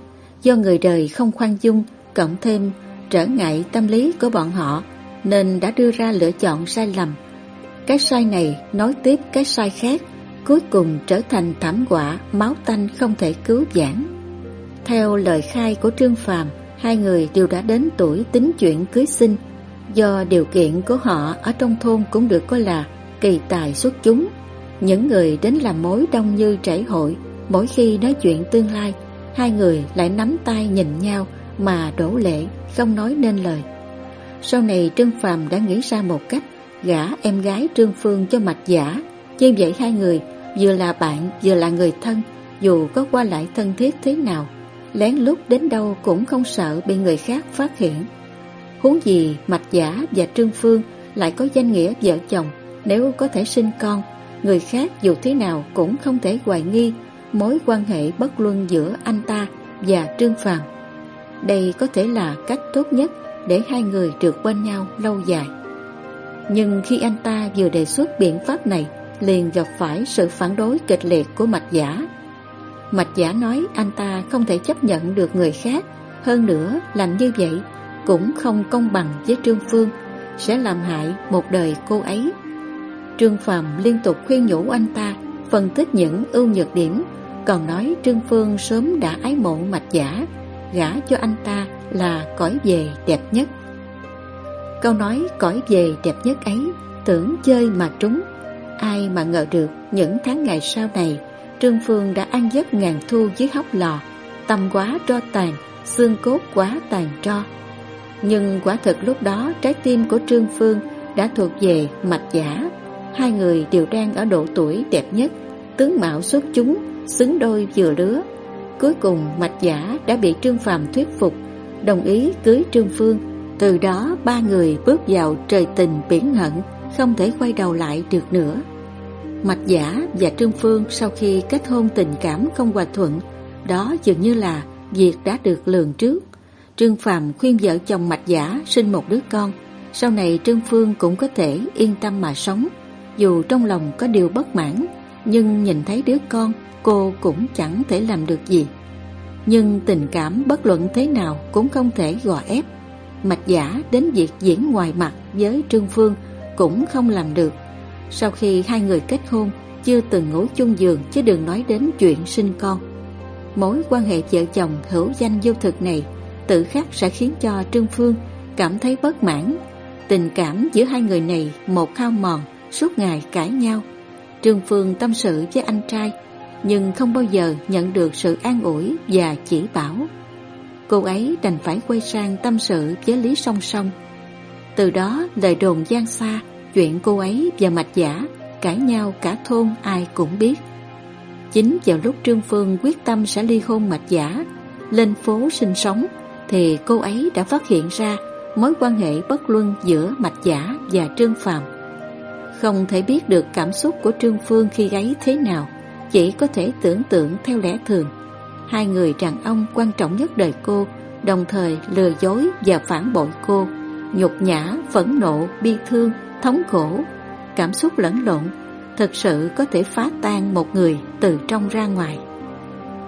do người đời không khoan dung, cộng thêm trở ngại tâm lý của bọn họ, nên đã đưa ra lựa chọn sai lầm. Cái sai này nói tiếp cái sai khác, cuối cùng trở thành thảm họa máu tanh không thể cứu vãn. Theo lời khai của Trương Phàm, hai người đều đã đến tuổi tính chuyện cưới sinh. Do điều kiện của họ ở trong thôn cũng được coi là kỳ tài xuất chúng. Những người đến làm mối đông như trải hội, mỗi khi nói chuyện tương lai, hai người lại nắm tay nhìn nhau mà đổ lệ, không nói nên lời. Sau này Trương Phàm đã nghĩ ra một cách gả em gái Trương Phương cho mạch giả. Như vậy hai người vừa là bạn vừa là người thân, dù có qua lại thân thiết thế nào, lén lút đến đâu cũng không sợ bị người khác phát hiện. Huống gì mạch giả và Trương Phương lại có danh nghĩa vợ chồng, nếu có thể sinh con, người khác dù thế nào cũng không thể hoài nghi mối quan hệ bất luân giữa anh ta và Trương Phàm. Đây có thể là cách tốt nhất để hai người được bên nhau lâu dài. Nhưng khi anh ta vừa đề xuất biện pháp này, liền gặp phải sự phản đối kịch liệt của mạch giả. Mạch giả nói anh ta không thể chấp nhận được người khác, hơn nữa làm như vậy cũng không công bằng với Trương Phương, sẽ làm hại một đời cô ấy. Trương Phàm liên tục khuyên nhủ anh ta, phân tích những ưu nhược điểm, còn nói Trương Phương sớm đã ái mộ mạch giả, gả cho anh ta là cõi về đẹp nhất. Câu nói cõi về đẹp nhất ấy tưởng chơi mà trúng. Ai mà ngờ được những tháng ngày sau này Trương Phương đã ăn giấc ngàn thu dưới hốc lò Tâm quá tro tàn, xương cốt quá tàn tro Nhưng quả thật lúc đó trái tim của Trương Phương đã thuộc về mạch giả Hai người đều đang ở độ tuổi đẹp nhất Tướng mạo xuất chúng, xứng đôi vừa lứa Cuối cùng mạch giả đã bị Trương Phàm thuyết phục Đồng ý cưới Trương Phương Từ đó ba người bước vào trời tình biển ngẩn Không thể quay đầu lại được nữa Mạch Giả và Trương Phương sau khi kết hôn tình cảm không hòa thuận, đó dường như là việc đã được lường trước. Trương Phàm khuyên vợ chồng Mạch Giả sinh một đứa con, sau này Trương Phương cũng có thể yên tâm mà sống. Dù trong lòng có điều bất mãn, nhưng nhìn thấy đứa con, cô cũng chẳng thể làm được gì. Nhưng tình cảm bất luận thế nào cũng không thể gò ép. Mạch Giả đến việc diễn ngoài mặt với Trương Phương cũng không làm được. Sau khi hai người kết hôn, Chưa từng ngủ chung giường Chứ đừng nói đến chuyện sinh con Mối quan hệ vợ chồng hữu danh vô thực này Tự khắc sẽ khiến cho Trương Phương Cảm thấy bất mãn Tình cảm giữa hai người này Một hao mòn, Suốt ngày cãi nhau Trương Phương tâm sự với anh trai nhưng không bao giờ nhận được sự an ủi Và chỉ bảo Cô ấy đành phải quay sang tâm sự với Lý Song Song Từ đó lời đồn gian xa Chuyện cô ấy và mạch giả cãi nhau cả thôn ai cũng biết. Chính vào lúc Trương Phương quyết tâm sẽ ly hôn mạch giả, lên phố sinh sống, thì cô ấy đã phát hiện ra mối quan hệ bất luân giữa mạch giả và Trương Phàm. Không thể biết được cảm xúc của Trương Phương khi ấy thế nào, chỉ có thể tưởng tượng theo lẽ thường. Hai người đàn ông quan trọng nhất đời cô, đồng thời lừa dối và phản bội cô, nhục nhã, phẫn nộ, bi thương, thống khổ, cảm xúc lẫn lộn, thật sự có thể phá tan một người từ trong ra ngoài.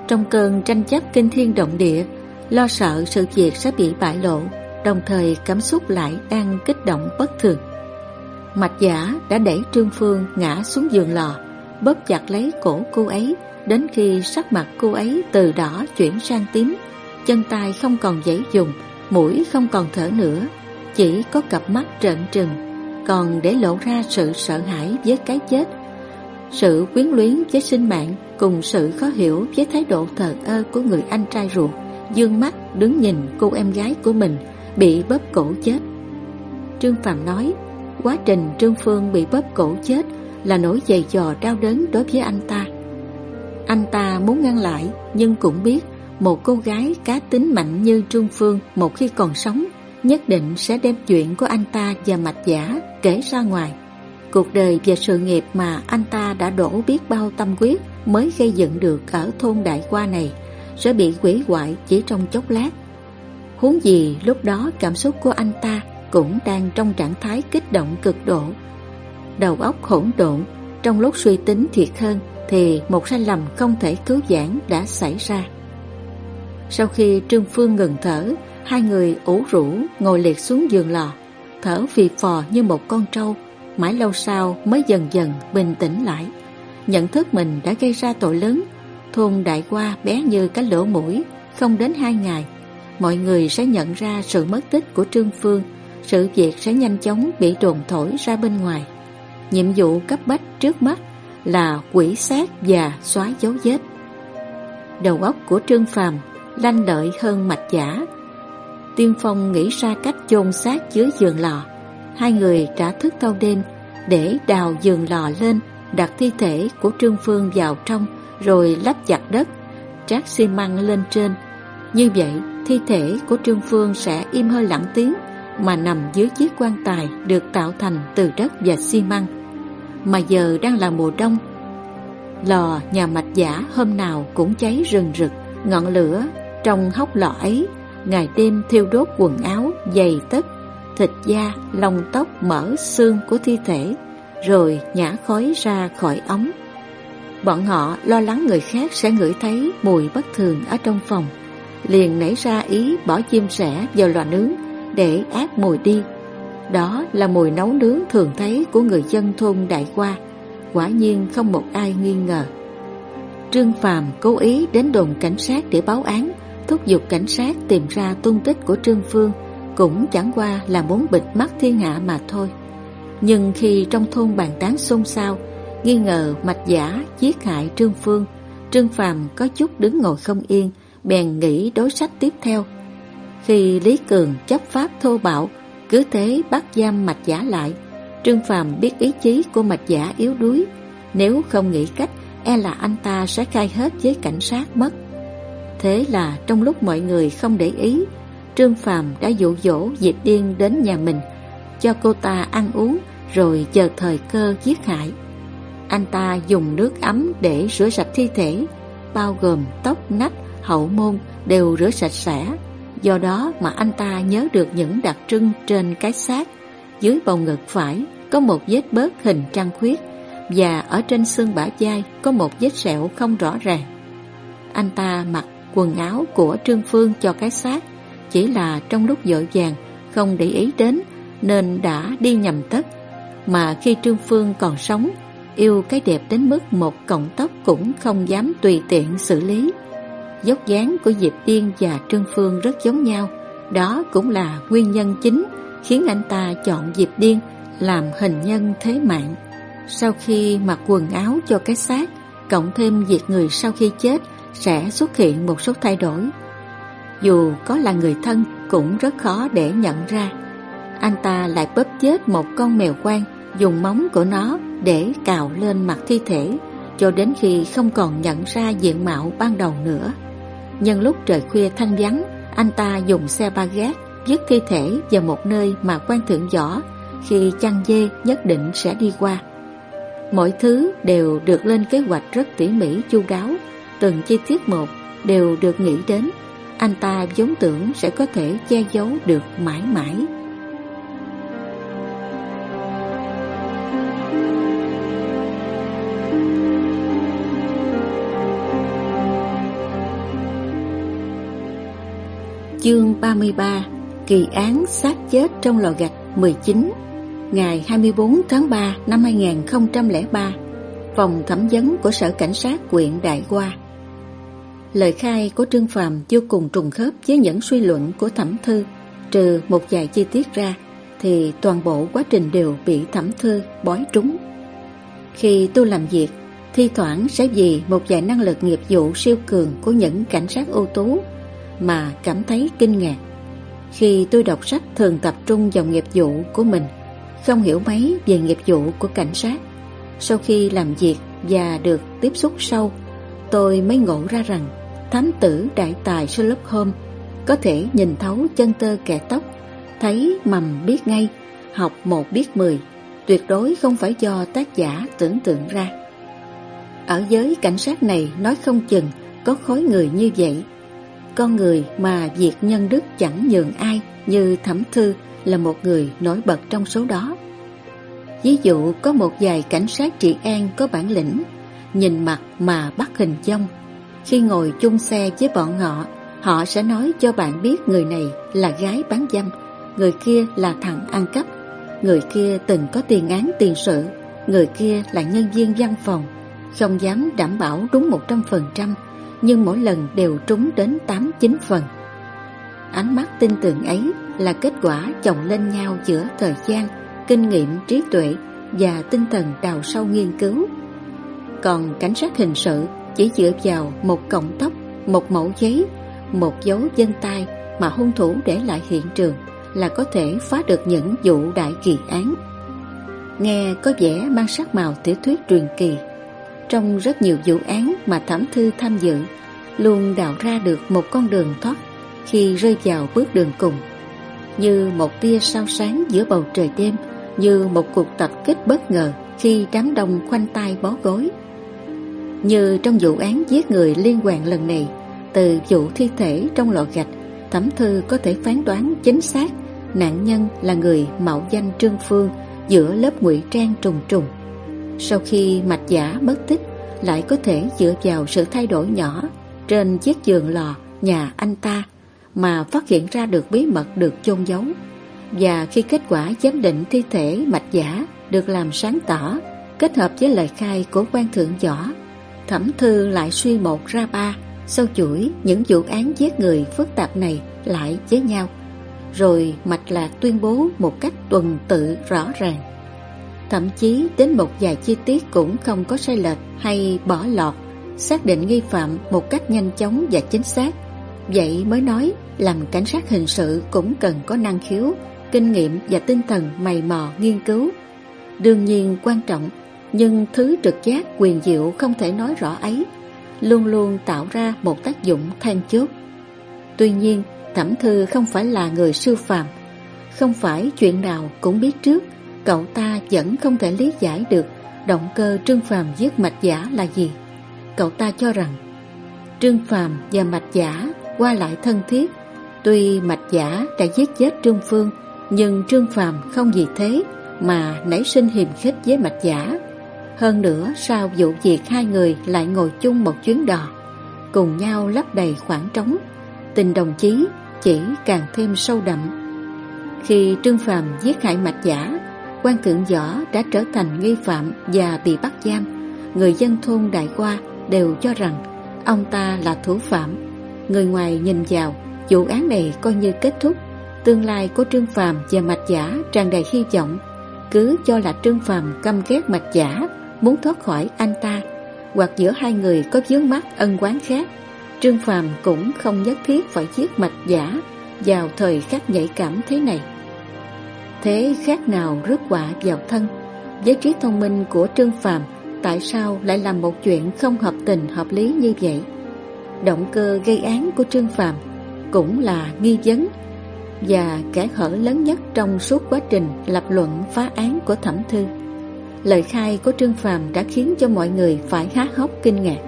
Trong cơn tranh chấp kinh thiên động địa, lo sợ sự việc sẽ bị bại lộ, đồng thời cảm xúc lại đang kích động bất thường. Mạch giả đã đẩy Trương Phương ngã xuống giường lò, bóp chặt lấy cổ cô ấy, đến khi sắc mặt cô ấy từ đỏ chuyển sang tím, chân tay không còn giãy dùng, mũi không còn thở nữa, chỉ có cặp mắt trợn trừng còn để lộ ra sự sợ hãi với cái chết. Sự quyến luyến với sinh mạng cùng sự khó hiểu với thái độ thờ ơ của người anh trai ruột dương mắt đứng nhìn cô em gái của mình bị bóp cổ chết. Trương Phạm nói, quá trình Trương Phương bị bóp cổ chết là nỗi dày dò đau đớn đối với anh ta. Anh ta muốn ngăn lại, nhưng cũng biết một cô gái cá tính mạnh như Trương Phương một khi còn sống, nhất định sẽ đem chuyện của anh ta và mạch giả kể ra ngoài. Cuộc đời và sự nghiệp mà anh ta đã đổ biết bao tâm quyết mới gây dựng được ở thôn Đại Qua này sẽ bị quỷ hoại chỉ trong chốc lát. Huống gì lúc đó cảm xúc của anh ta cũng đang trong trạng thái kích động cực độ. Đầu óc hỗn độn, trong lúc suy tính thiệt hơn thì một sai lầm không thể cứu giãn đã xảy ra. Sau khi Trương Phương ngừng thở, hai người ủ rũ ngồi liệt xuống giường lò, thở phì phò như một con trâu, mãi lâu sau mới dần dần bình tĩnh lại. Nhận thức mình đã gây ra tội lớn, thôn đại qua bé như cái lỗ mũi, không đến hai ngày, mọi người sẽ nhận ra sự mất tích của Trương Phương, sự việc sẽ nhanh chóng bị đồn thổi ra bên ngoài. Nhiệm vụ cấp bách trước mắt là quỷ sát và xóa dấu vết. Đầu óc của Trương Phàm lanh lợi hơn mạch giả. Tiên Phong nghĩ ra cách chôn xác dưới giường lò. Hai người trả thức thâu đêm để đào giường lò lên, đặt thi thể của Trương Phương vào trong rồi lắp chặt đất, trát xi măng lên trên. Như vậy, thi thể của Trương Phương sẽ im hơi lặng tiếng mà nằm dưới chiếc quan tài được tạo thành từ đất và xi măng. Mà giờ đang là mùa đông. Lò nhà mạch giả hôm nào cũng cháy rừng rực, ngọn lửa trong hốc lò ấy, ngày đêm thiêu đốt quần áo, giày tất, thịt da, lông tóc, mỡ, xương của thi thể, rồi nhả khói ra khỏi ống. Bọn họ lo lắng người khác sẽ ngửi thấy mùi bất thường ở trong phòng, liền nảy ra ý bỏ chim sẻ vào lò nướng để át mùi đi. Đó là mùi nấu nướng thường thấy của người dân thôn Đại Qua, quả nhiên không một ai nghi ngờ. Trương Phàm cố ý đến đồn cảnh sát để báo án, thúc giục cảnh sát tìm ra tung tích của Trương Phương, cũng chẳng qua là muốn bịt mắt thiên hạ mà thôi. Nhưng khi trong thôn bàn tán xôn xao, nghi ngờ mạch giả giết hại Trương Phương, Trương Phàm có chút đứng ngồi không yên, bèn nghĩ đối sách tiếp theo. Khi Lý Cường chấp pháp thô bạo, cứ thế bắt giam mạch giả lại, Trương Phàm biết ý chí của mạch giả yếu đuối, nếu không nghĩ cách, e là anh ta sẽ khai hết với cảnh sát mất. Thế là trong lúc mọi người không để ý, Trương Phàm đã dụ dỗ Diệp Điên đến nhà mình, cho cô ta ăn uống rồi chờ thời cơ giết hại. Anh ta dùng nước ấm để rửa sạch thi thể, bao gồm tóc, nách, hậu môn đều rửa sạch sẽ. Do đó mà anh ta nhớ được những đặc trưng trên cái xác. Dưới bầu ngực phải có một vết bớt hình trăng khuyết và ở trên xương bả vai có một vết sẹo không rõ ràng. Anh ta mặc quần áo của Trương Phương cho cái xác, chỉ là trong lúc dội vàng không để ý đến nên đã đi nhầm tất. Mà khi Trương Phương còn sống, yêu cái đẹp đến mức một cọng tóc cũng không dám tùy tiện xử lý. Dốc dáng của Diệp Tiên và Trương Phương rất giống nhau, đó cũng là nguyên nhân chính khiến anh ta chọn Diệp Điên làm hình nhân thế mạng. Sau khi mặc quần áo cho cái xác, cộng thêm việc người sau khi chết sẽ xuất hiện một số thay đổi. Dù có là người thân cũng rất khó để nhận ra. Anh ta lại bóp chết một con mèo quan, dùng móng của nó để cào lên mặt thi thể, cho đến khi không còn nhận ra diện mạo ban đầu nữa. Nhân lúc trời khuya thanh vắng, anh ta dùng xe ba gác dứt thi thể vào một nơi mà quan thượng võ khi chăn dê nhất định sẽ đi qua. Mọi thứ đều được lên kế hoạch rất tỉ mỉ chu đáo, từng chi tiết một đều được nghĩ đến. Anh ta vốn tưởng sẽ có thể che giấu được mãi mãi. Chương 33 Kỳ án sát chết trong lò gạch 19 Ngày 24 tháng 3 năm 2003 Phòng thẩm vấn của Sở Cảnh sát huyện Đại Hoa. Lời khai của Trương Phàm vô cùng trùng khớp với những suy luận của thẩm thư. Trừ một vài chi tiết ra Thì toàn bộ quá trình đều bị thẩm thư bói trúng. Khi tôi làm việc, thi thoảng sẽ vì một vài năng lực nghiệp vụ siêu cường của những cảnh sát ưu tú mà cảm thấy kinh ngạc. Khi tôi đọc sách thường tập trung vào nghiệp vụ của mình, không hiểu mấy về nghiệp vụ của cảnh sát. Sau khi làm việc và được tiếp xúc sâu, tôi mới ngộ ra rằng thám tử đại tài Sherlock Holmes có thể nhìn thấu chân tơ kẻ tóc, thấy mầm biết ngay, học một biết mười, tuyệt đối không phải do tác giả tưởng tượng ra. Ở giới cảnh sát này nói không chừng có khối người như vậy. Con người mà việc nhân đức chẳng nhường ai như Thẩm Thư là một người nổi bật trong số đó. Ví dụ có một vài cảnh sát trị an có bản lĩnh, nhìn mặt mà bắt hình dông Khi ngồi chung xe với bọn họ, họ sẽ nói cho bạn biết người này là gái bán dâm, người kia là thằng ăn cắp, người kia từng có tiền án tiền sự, người kia là nhân viên văn phòng, không dám đảm bảo đúng 100%, nhưng mỗi lần đều trúng đến 8-9 phần. Ánh mắt tin tưởng ấy là kết quả chồng lên nhau giữa thời gian, kinh nghiệm trí tuệ và tinh thần đào sâu nghiên cứu. Còn cảnh sát hình sự chỉ dựa vào một cọng tóc, một mẫu giấy, một dấu dân tay mà hung thủ để lại hiện trường là có thể phá được những vụ đại kỳ án. Nghe có vẻ mang sắc màu tiểu thuyết truyền kỳ. Trong rất nhiều vụ án mà thẩm thư tham dự, luôn đào ra được một con đường thoát khi rơi vào bước đường cùng. Như một tia sao sáng giữa bầu trời đêm, như một cuộc tập kích bất ngờ khi đám đông khoanh tay bó gối. Như trong vụ án giết người liên quan lần này, từ vụ thi thể trong lọ gạch, thẩm thư có thể phán đoán chính xác nạn nhân là người mạo danh Trương Phương giữa lớp ngụy trang trùng trùng. Sau khi mạch giả mất tích, lại có thể dựa vào sự thay đổi nhỏ trên chiếc giường lò nhà anh ta mà phát hiện ra được bí mật được chôn giấu. Và khi kết quả giám định thi thể mạch giả được làm sáng tỏ, kết hợp với lời khai của quan thượng võ, thẩm thư lại suy một ra ba, sau chuỗi những vụ án giết người phức tạp này lại với nhau rồi mạch lạc tuyên bố một cách tuần tự rõ ràng. Thậm chí đến một vài chi tiết cũng không có sai lệch hay bỏ lọt, xác định nghi phạm một cách nhanh chóng và chính xác. Vậy mới nói làm cảnh sát hình sự cũng cần có năng khiếu, kinh nghiệm và tinh thần mày mò nghiên cứu. Đương nhiên quan trọng, nhưng thứ trực giác quyền diệu không thể nói rõ ấy, luôn luôn tạo ra một tác dụng then chốt. Tuy nhiên, Thẩm Thư không phải là người sư phạm Không phải chuyện nào cũng biết trước Cậu ta vẫn không thể lý giải được Động cơ Trương Phàm giết mạch giả là gì. Cậu ta cho rằng Trương Phàm và mạch giả qua lại thân thiết. Tuy mạch giả đã giết chết Trương Phương Nhưng Trương Phàm không vì thế Mà nảy sinh hiềm khích với mạch giả. Hơn nữa sau vụ việc hai người lại ngồi chung một chuyến đò Cùng nhau lấp đầy khoảng trống. Tình đồng chí chỉ càng thêm sâu đậm. Khi Trương Phàm giết hại mạch giả, quan thượng võ đã trở thành nghi phạm và bị bắt giam. Người dân thôn Đại Qua đều cho rằng ông ta là thủ phạm. Người ngoài nhìn vào, vụ án này coi như kết thúc. Tương lai của Trương Phàm và mạch giả tràn đầy hy vọng. Cứ cho là Trương Phàm căm ghét mạch giả, muốn thoát khỏi anh ta, hoặc giữa hai người có vướng mắt ân quán khác Trương Phàm cũng không nhất thiết phải giết mạch giả vào thời khắc nhạy cảm thế này. Thế khác nào rước quả vào thân? Với trí thông minh của Trương Phàm, tại sao lại làm một chuyện không hợp tình hợp lý như vậy? Động cơ gây án của Trương Phàm cũng là nghi vấn và kẻ hở lớn nhất trong suốt quá trình lập luận phá án của Thẩm Thư. Lời khai của Trương Phàm đã khiến cho mọi người phải há hốc kinh ngạc.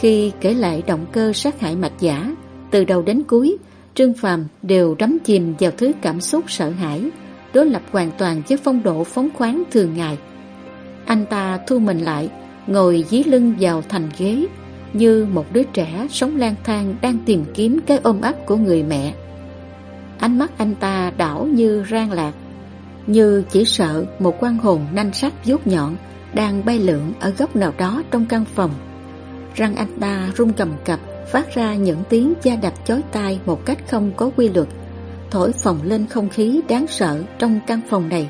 Khi kể lại động cơ sát hại mạch giả, từ đầu đến cuối, Trương Phàm đều đắm chìm vào thứ cảm xúc sợ hãi, đối lập hoàn toàn với phong độ phóng khoáng thường ngày. Anh ta thu mình lại, ngồi dí lưng vào thành ghế, như một đứa trẻ sống lang thang đang tìm kiếm cái ôm ấp của người mẹ. Ánh mắt anh ta đảo như rang lạc, như chỉ sợ một quan hồn nanh sắc vuốt nhọn đang bay lượn ở góc nào đó trong căn phòng. Răng anh ta rung cầm cập Phát ra những tiếng da đập chói tai Một cách không có quy luật Thổi phồng lên không khí đáng sợ Trong căn phòng này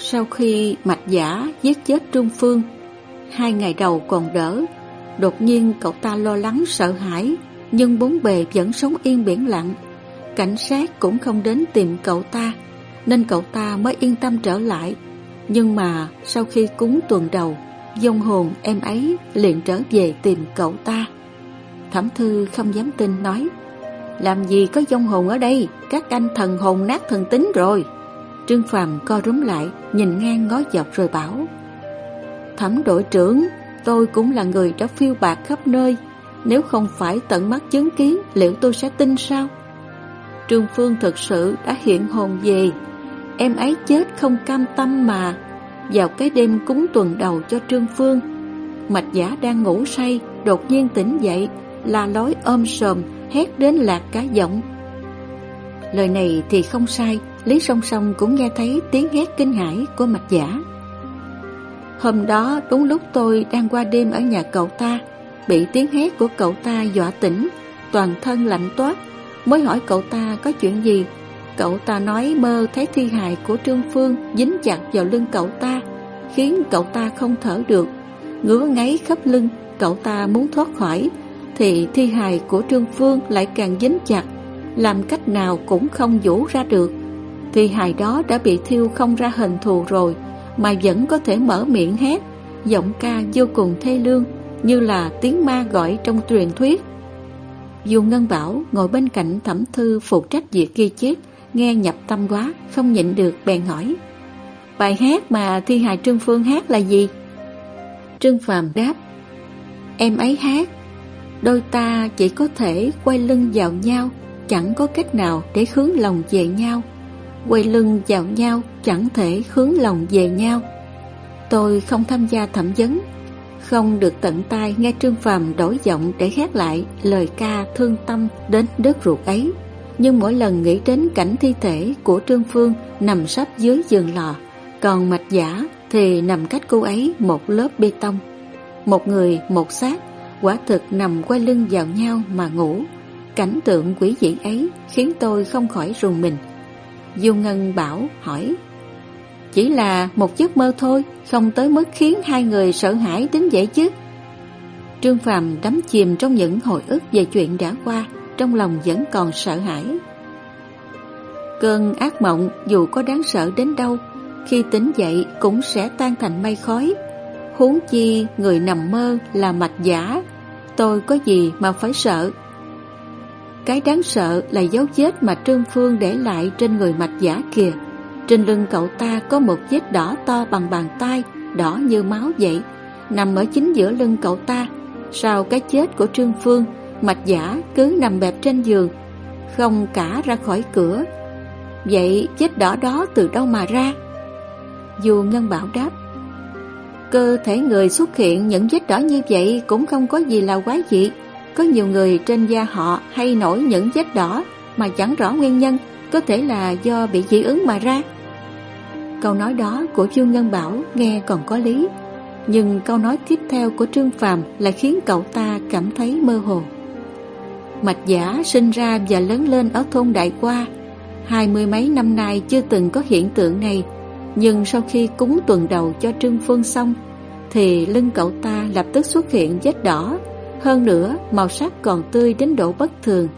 sau khi mạch giả giết chết Trung Phương, hai ngày đầu còn đỡ, đột nhiên cậu ta lo lắng sợ hãi, nhưng bốn bề vẫn sống yên biển lặng. Cảnh sát cũng không đến tìm cậu ta, nên cậu ta mới yên tâm trở lại. Nhưng mà sau khi cúng tuần đầu, dông hồn em ấy liền trở về tìm cậu ta. Thẩm Thư không dám tin nói, làm gì có dông hồn ở đây, các anh thần hồn nát thần tính rồi. Trương Phàm co rúm lại, nhìn ngang ngó dọc rồi bảo, Thẩm đội trưởng, tôi cũng là người đã phiêu bạc khắp nơi, nếu không phải tận mắt chứng kiến, liệu tôi sẽ tin sao? Trương Phương thực sự đã hiện hồn về, em ấy chết không cam tâm mà. Vào cái đêm cúng tuần đầu cho Trương Phương, Mạch giả đang ngủ say, đột nhiên tỉnh dậy, la lối ôm sờm, hét đến lạc cả giọng. Lời này thì không sai, Lý Song Song cũng nghe thấy tiếng hét kinh hãi của mạch giả. Hôm đó đúng lúc tôi đang qua đêm ở nhà cậu ta, bị tiếng hét của cậu ta dọa tỉnh, toàn thân lạnh toát, mới hỏi cậu ta có chuyện gì. Cậu ta nói mơ thấy thi hài của Trương Phương dính chặt vào lưng cậu ta, khiến cậu ta không thở được, ngứa ngáy khắp lưng, cậu ta muốn thoát khỏi, thì thi hài của Trương Phương lại càng dính chặt, làm cách nào cũng không vũ ra được. Thi hài đó đã bị thiêu không ra hình thù rồi, mà vẫn có thể mở miệng hét, giọng ca vô cùng thê lương, như là tiếng ma gọi trong truyền thuyết. Dù Ngân Bảo ngồi bên cạnh thẩm thư phụ trách việc ghi chép, nghe nhập tâm quá, không nhịn được bèn hỏi. Bài hát mà Thi hài Trương Phương hát là gì? Trương Phàm đáp, em ấy hát Đôi ta chỉ có thể quay lưng vào nhau Chẳng có cách nào để hướng lòng về nhau Quay lưng vào nhau Chẳng thể hướng lòng về nhau Tôi không tham gia thẩm vấn Không được tận tai nghe Trương Phàm đổi giọng để hát lại lời ca thương tâm đến đứt ruột ấy. Nhưng mỗi lần nghĩ đến cảnh thi thể của Trương Phương nằm sắp dưới giường lò, còn mạch giả thì nằm cách cô ấy một lớp bê tông. Một người, một xác quả thực nằm quay lưng vào nhau mà ngủ. Cảnh tượng quỷ dị ấy khiến tôi không khỏi rùng mình. Du Ngân Bảo hỏi, chỉ là một giấc mơ thôi, không tới mức khiến hai người sợ hãi đến vậy chứ. Trương Phàm đắm chìm trong những hồi ức về chuyện đã qua, trong lòng vẫn còn sợ hãi. Cơn ác mộng dù có đáng sợ đến đâu, khi tỉnh dậy cũng sẽ tan thành mây khói, Huống chi người nằm mơ là mạch giả, Tôi có gì mà phải sợ? Cái đáng sợ là dấu vết mà Trương Phương để lại trên người mạch giả kìa. Trên lưng cậu ta có một vết đỏ to bằng bàn tay, Đỏ như máu vậy. Nằm ở chính giữa lưng cậu ta. Sau cái chết của Trương Phương, Mạch giả cứ nằm bẹp trên giường, Không cả ra khỏi cửa. Vậy vết đỏ đó từ đâu mà ra? Dù Ngân Bảo đáp Cơ thể người xuất hiện những vết đỏ như vậy cũng không có gì là quái dị. Có nhiều người trên da họ hay nổi những vết đỏ mà chẳng rõ nguyên nhân, có thể là do bị dị ứng mà ra. Câu nói đó của Dương Ngân Bảo nghe còn có lý, nhưng câu nói tiếp theo của Trương Phàm lại khiến cậu ta cảm thấy mơ hồ. Mạch giả sinh ra và lớn lên ở thôn Đại Qua, hai mươi mấy năm nay chưa từng có hiện tượng này, nhưng sau khi cúng tuần đầu cho Trương Phương xong, Thì lưng cậu ta lập tức xuất hiện vết đỏ. Hơn nữa, màu sắc còn tươi đến độ bất thường.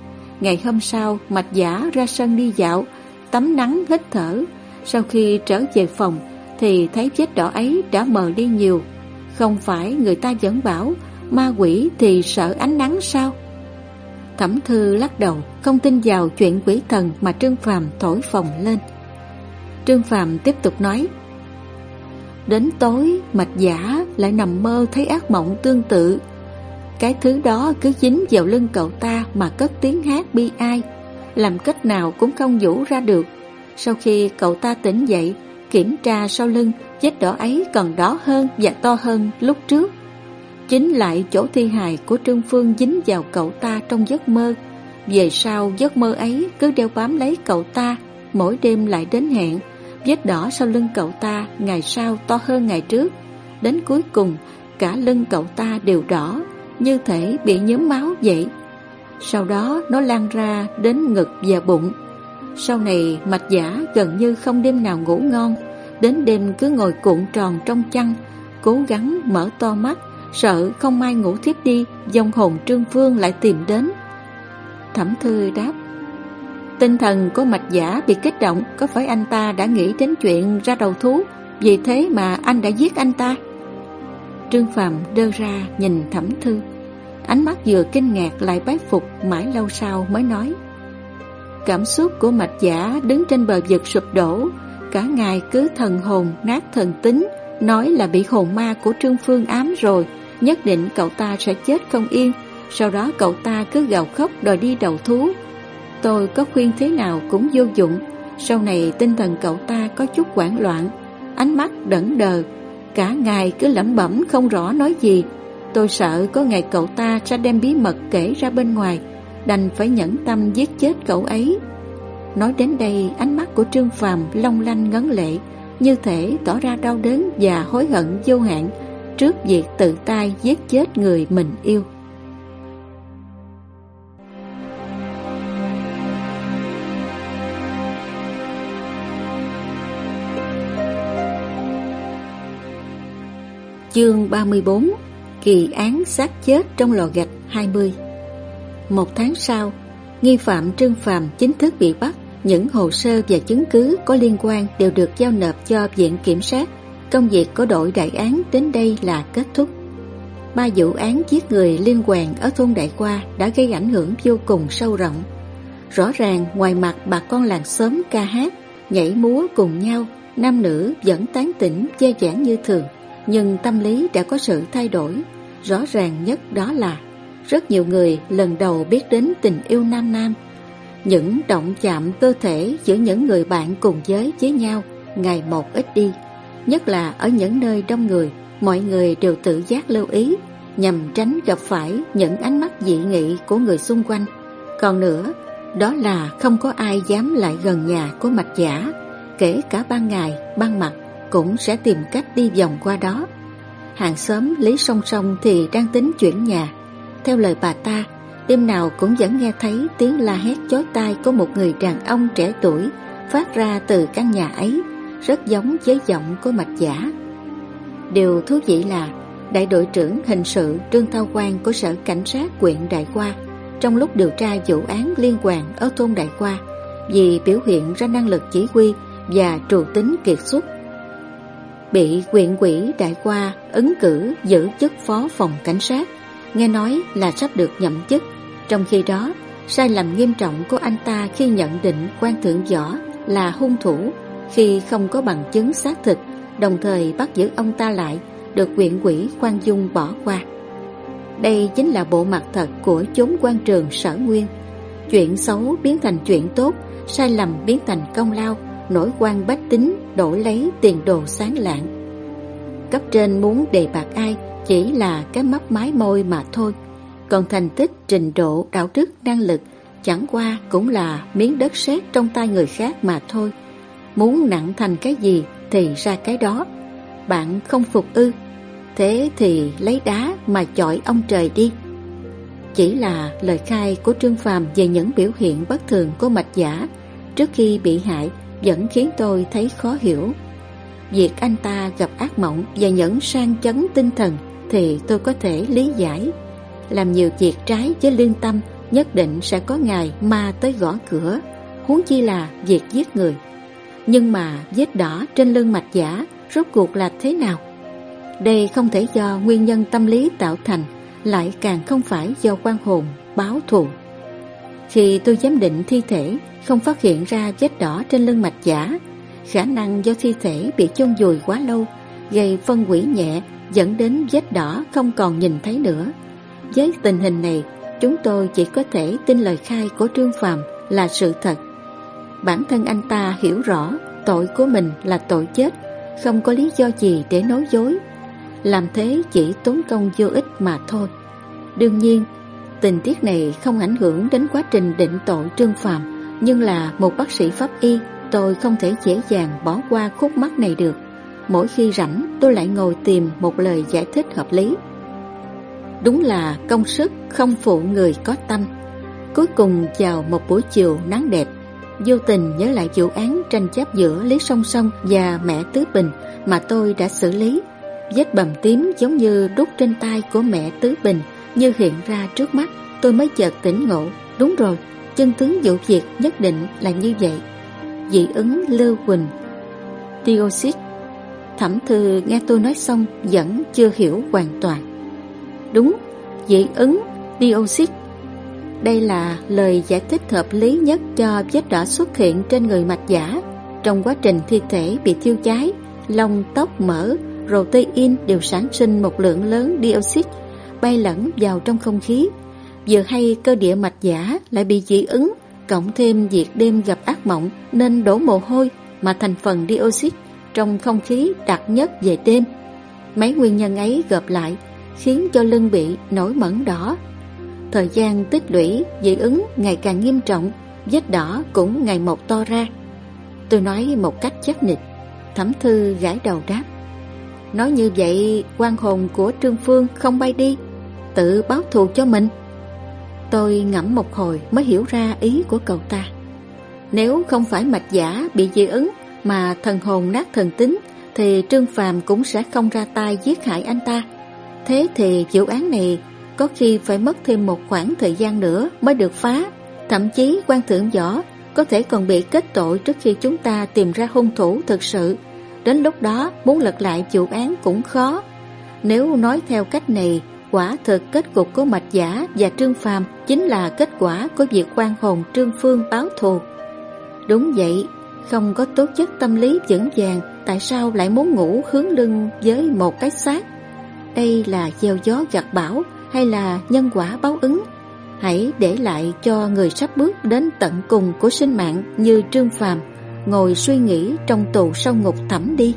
Ngày hôm sau, mạch giả ra sân đi dạo, Tắm nắng hít thở. Sau khi trở về phòng, Thì thấy vết đỏ ấy đã mờ đi nhiều. Không phải người ta vẫn bảo, Ma quỷ thì sợ ánh nắng sao? Thẩm thư lắc đầu, Không tin vào chuyện quỷ thần Mà Trương Phàm thổi phồng lên. Trương Phạm tiếp tục nói, Đến tối, mạch giả lại nằm mơ thấy ác mộng tương tự. Cái thứ đó cứ dính vào lưng cậu ta mà cất tiếng hát bi ai. Làm cách nào cũng không vũ ra được. Sau khi cậu ta tỉnh dậy, Kiểm tra sau lưng, Vết đỏ ấy còn đỏ hơn và to hơn lúc trước. Chính lại chỗ thi hài của Trương Phương dính vào cậu ta trong giấc mơ. Về sau giấc mơ ấy cứ đeo bám lấy cậu ta, Mỗi đêm lại đến hẹn. Vết đỏ sau lưng cậu ta ngày sau to hơn ngày trước. Đến cuối cùng, cả lưng cậu ta đều đỏ, Như thể bị nhóm máu vậy. Sau đó, nó lan ra đến ngực và bụng. Sau này, mạch giả gần như không đêm nào ngủ ngon. Đến đêm cứ ngồi cuộn tròn trong chăn, Cố gắng mở to mắt, Sợ không mai ngủ thiếp đi, Dòng hồn trương phương lại tìm đến. Thẩm thư đáp Tinh thần của mạch giả bị kích động, Có phải anh ta đã nghĩ đến chuyện ra đầu thú? Vì thế mà anh đã giết anh ta. Trương Phạm đơ ra nhìn thẩm thư. Ánh mắt vừa kinh ngạc lại bái phục Mãi lâu sau mới nói, Cảm xúc của mạch giả đứng trên bờ vực sụp đổ, Cả ngày cứ thần hồn nát thần tính, Nói là bị hồn ma của Trương Phương ám rồi, Nhất định cậu ta sẽ chết không yên, Sau đó cậu ta cứ gào khóc đòi đi đầu thú. Tôi có khuyên thế nào cũng vô dụng. Sau này tinh thần cậu ta có chút hoảng loạn, Ánh mắt đẫn đờ, Cả ngày cứ lẩm bẩm không rõ nói gì. Tôi sợ có ngày cậu ta sẽ đem bí mật kể ra bên ngoài, Đành phải nhẫn tâm giết chết cậu ấy. Nói đến đây, ánh mắt của Trương Phàm long lanh ngấn lệ, Như thể tỏ ra đau đớn và hối hận vô hạn Trước việc tự tay giết chết người mình yêu. Chương 34 Kỳ án xác chết trong lò gạch 20 Một tháng sau, nghi phạm Trương Phàm chính thức bị bắt. Những hồ sơ và chứng cứ có liên quan đều được giao nộp cho Viện Kiểm sát. Công việc của đội đại án đến đây là kết thúc. Ba vụ án giết người liên quan ở thôn Đại Qua đã gây ảnh hưởng vô cùng sâu rộng. Rõ ràng ngoài mặt bà con làng xóm ca hát, nhảy múa cùng nhau, nam nữ vẫn tán tỉnh gia giảng như thường nhưng tâm lý đã có sự thay đổi. Rõ ràng nhất đó là rất nhiều người lần đầu biết đến tình yêu nam nam. Những động chạm cơ thể giữa những người bạn cùng giới với nhau ngày một ít đi. Nhất là ở những nơi đông người, mọi người đều tự giác lưu ý nhằm tránh gặp phải những ánh mắt dị nghị của người xung quanh. Còn nữa, đó là không có ai dám lại gần nhà của mạch giả, kể cả ban ngày, ban mặt cũng sẽ tìm cách đi vòng qua đó. Hàng xóm Lý Song Song thì đang tính chuyển nhà. Theo lời bà ta, đêm nào cũng vẫn nghe thấy tiếng la hét chói tai của một người đàn ông trẻ tuổi phát ra từ căn nhà ấy, rất giống với giọng của mạch giả. Điều thú vị là đại đội trưởng hình sự Trương Thao Quang của Sở Cảnh sát quyện Đại Qua trong lúc điều tra vụ án liên quan ở thôn Đại Qua vì biểu hiện ra năng lực chỉ huy và trù tính kiệt xuất bị quyện quỷ đại qua ứng cử giữ chức phó phòng cảnh sát, nghe nói là sắp được nhậm chức. Trong khi đó, sai lầm nghiêm trọng của anh ta khi nhận định quan thượng võ là hung thủ khi không có bằng chứng xác thực, đồng thời bắt giữ ông ta lại, được quyện quỷ khoan dung bỏ qua. Đây chính là bộ mặt thật của chốn quan trường sở nguyên. Chuyện xấu biến thành chuyện tốt, sai lầm biến thành công lao, nổi quan bách tính đổi lấy tiền đồ sáng lạng. Cấp trên muốn đề bạc ai chỉ là cái mắt mái môi mà thôi, còn thành tích, trình độ, đạo đức, năng lực chẳng qua cũng là miếng đất sét trong tay người khác mà thôi. Muốn nặng thành cái gì thì ra cái đó. Bạn không phục ư, thế thì lấy đá mà chọi ông trời đi. Chỉ là lời khai của Trương Phàm về những biểu hiện bất thường của mạch giả trước khi bị hại vẫn khiến tôi thấy khó hiểu. Việc anh ta gặp ác mộng và nhẫn sang chấn tinh thần thì tôi có thể lý giải. Làm nhiều việc trái với lương tâm nhất định sẽ có ngày ma tới gõ cửa, huống chi là việc giết người. Nhưng mà vết đỏ trên lưng mạch giả rốt cuộc là thế nào? Đây không thể do nguyên nhân tâm lý tạo thành, lại càng không phải do quan hồn báo thù. Khi tôi giám định thi thể, không phát hiện ra vết đỏ trên lưng mạch giả, khả năng do thi thể bị chôn vùi quá lâu, gây phân hủy nhẹ, dẫn đến vết đỏ không còn nhìn thấy nữa. Với tình hình này, chúng tôi chỉ có thể tin lời khai của Trương Phàm là sự thật. Bản thân anh ta hiểu rõ tội của mình là tội chết, không có lý do gì để nói dối. Làm thế chỉ tốn công vô ích mà thôi. Đương nhiên, Tình tiết này không ảnh hưởng đến quá trình định tội Trương Phạm, nhưng là một bác sĩ pháp y, tôi không thể dễ dàng bỏ qua khúc mắc này được. Mỗi khi rảnh, tôi lại ngồi tìm một lời giải thích hợp lý. Đúng là công sức không phụ người có tâm. Cuối cùng vào một buổi chiều nắng đẹp, Vô tình nhớ lại vụ án tranh chấp giữa Lý Song Song và mẹ Tứ Bình mà tôi đã xử lý. Vết bầm tím giống như đút trên tay của mẹ Tứ Bình như hiện ra trước mắt. Tôi mới chợt tỉnh ngộ. Đúng rồi, chân tướng vụ việc nhất định là như vậy. Dị ứng Lưu Quỳnh Dioxid Thẩm thư nghe tôi nói xong vẫn chưa hiểu hoàn toàn. Đúng, dị ứng dioxid. Đây là lời giải thích hợp lý nhất cho vết đỏ xuất hiện trên người mạch giả. Trong quá trình thi thể bị thiêu cháy, lông, tóc, mỡ, protein đều sản sinh một lượng lớn dioxide bay lẫn vào trong không khí. Vừa hay cơ địa mạch giả lại bị dị ứng, cộng thêm việc đêm gặp ác mộng nên đổ mồ hôi mà thành phần dioxide trong không khí đặc nhất về đêm. Mấy nguyên nhân ấy gộp lại khiến cho lưng bị nổi mẩn đỏ. Thời gian tích lũy dị ứng ngày càng nghiêm trọng, vết đỏ cũng ngày một to ra. Tôi nói một cách chắc nịch, thẩm thư gãi đầu đáp. Nói như vậy, quan hồn của Trương Phương không bay đi, tự báo thù cho mình. Tôi ngẫm một hồi mới hiểu ra ý của cậu ta. Nếu không phải mạch giả bị dị ứng mà thần hồn nát thần tính thì Trương Phàm cũng sẽ không ra tay giết hại anh ta. Thế thì vụ án này có khi phải mất thêm một khoảng thời gian nữa mới được phá. Thậm chí quan thượng võ có thể còn bị kết tội trước khi chúng ta tìm ra hung thủ thực sự. Đến lúc đó muốn lật lại vụ án cũng khó. Nếu nói theo cách này, quả thực kết cục của Mạch Giả và Trương Phàm chính là kết quả của việc quan hồn Trương Phương báo thù. Đúng vậy, không có tố chất tâm lý vững vàng, tại sao lại muốn ngủ hướng lưng với một cái xác? Đây là gieo gió gặt bão hay là nhân quả báo ứng? Hãy để lại cho người sắp bước đến tận cùng của sinh mạng như Trương Phàm ngồi suy nghĩ trong tù sâu ngục thẳm đi.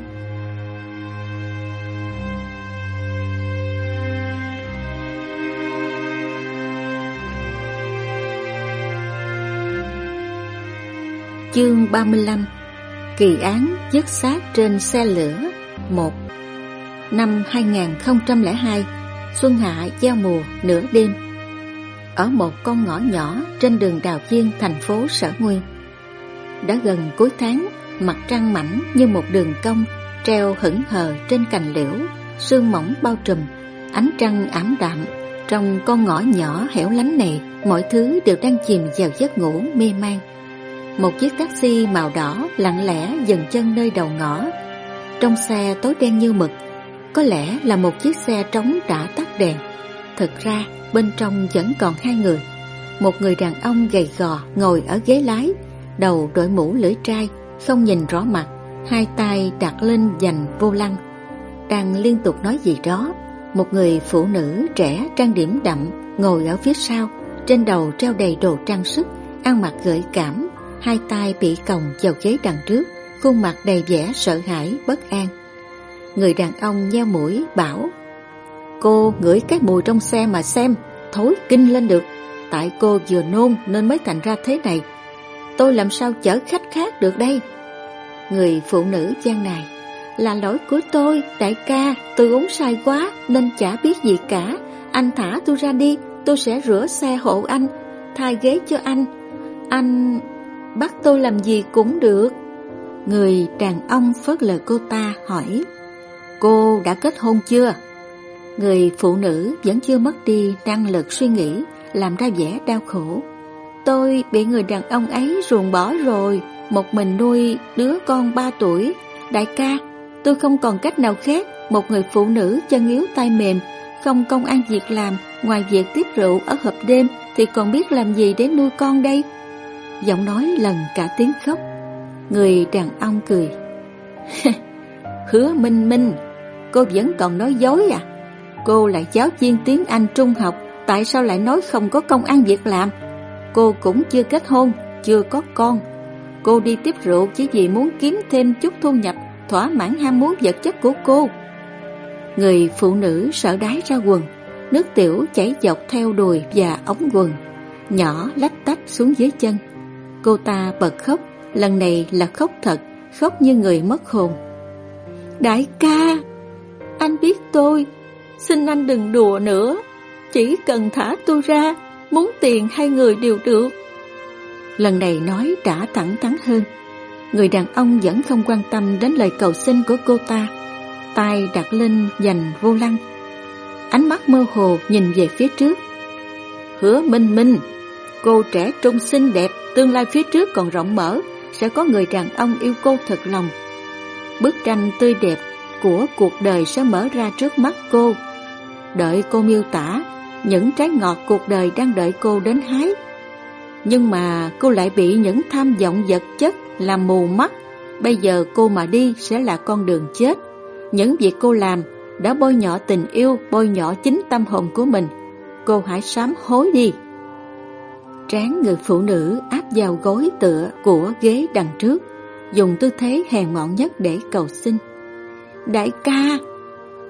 Chương 35 Kỳ án dứt xác trên xe lửa 1 Năm 2002 Xuân hạ giao mùa nửa đêm. Ở một con ngõ nhỏ trên đường Đào Chiên thành phố Sở Nguyên. Đã gần cuối tháng, Mặt trăng mảnh như một đường cong, Treo hững hờ trên cành liễu, Sương mỏng bao trùm, Ánh trăng ảm đạm. Trong con ngõ nhỏ hẻo lánh này, Mọi thứ đều đang chìm vào giấc ngủ mê man một chiếc taxi màu đỏ lặng lẽ dừng chân nơi đầu ngõ. Trong xe tối đen như mực, có lẽ là một chiếc xe trống đã tắt đèn. Thực ra, bên trong vẫn còn hai người. Một người đàn ông gầy gò ngồi ở ghế lái, đầu đội mũ lưỡi trai, không nhìn rõ mặt, hai tay đặt lên dành vô lăng. Đang liên tục nói gì đó, một người phụ nữ trẻ trang điểm đậm ngồi ở phía sau, trên đầu treo đầy đồ trang sức, ăn mặc gợi cảm, hai tay bị còng vào ghế đằng trước, khuôn mặt đầy vẻ sợ hãi, bất an. Người đàn ông nheo mũi bảo Cô ngửi cái mùi trong xe mà xem, thối kinh lên được. Tại cô vừa nôn nên mới thành ra thế này. Tôi làm sao chở khách khác được đây? Người phụ nữ gian này Là lỗi của tôi, đại ca, tôi uống sai quá nên chả biết gì cả. Anh thả tôi ra đi, tôi sẽ rửa xe hộ anh, thay ghế cho anh. Anh bắt tôi làm gì cũng được. Người đàn ông phớt lời cô ta hỏi, cô đã kết hôn chưa? Người phụ nữ vẫn chưa mất đi năng lực suy nghĩ, làm ra vẻ đau khổ. Tôi bị người đàn ông ấy ruồng bỏ rồi, một mình nuôi đứa con ba tuổi. Đại ca, tôi không còn cách nào khác, một người phụ nữ chân yếu tay mềm, không công ăn việc làm, ngoài việc tiếp rượu ở hộp đêm thì còn biết làm gì để nuôi con đây? Giọng nói lần cả tiếng khóc. Người đàn ông cười. Hứa Minh Minh, Cô vẫn còn nói dối à? Cô là giáo viên tiếng Anh trung học, Tại sao lại nói không có công ăn việc làm? Cô cũng chưa kết hôn, Chưa có con. Cô đi tiếp rượu chỉ vì muốn kiếm thêm chút thu nhập, Thỏa mãn ham muốn vật chất của cô. Người phụ nữ sợ đái ra quần, Nước tiểu chảy dọc theo đùi và ống quần, Nhỏ lách tách xuống dưới chân. Cô ta bật khóc, lần này là khóc thật, khóc như người mất hồn. Đại ca, anh biết tôi, xin anh đừng đùa nữa, chỉ cần thả tôi ra, muốn tiền hay người đều được. lần này nói đã thẳng thắn hơn. Người đàn ông vẫn không quan tâm đến lời cầu xin của cô ta, tay đặt lên dành vô lăng. Ánh mắt mơ hồ nhìn về phía trước. Hứa Minh Minh, cô trẻ trung xinh đẹp, tương lai phía trước còn rộng mở, sẽ có người đàn ông yêu cô thật lòng. Bức tranh tươi đẹp của cuộc đời sẽ mở ra trước mắt cô. Đợi cô miêu tả những trái ngọt cuộc đời đang đợi cô đến hái. Nhưng mà cô lại bị những tham vọng vật chất làm mù mắt. Bây giờ cô mà đi sẽ là con đường chết. Những việc cô làm đã bôi nhọ tình yêu, bôi nhọ chính tâm hồn của mình. Cô hãy sám hối đi trán người phụ nữ áp vào gối tựa của ghế đằng trước, dùng tư thế hèn mọn nhất để cầu xin. Đại ca,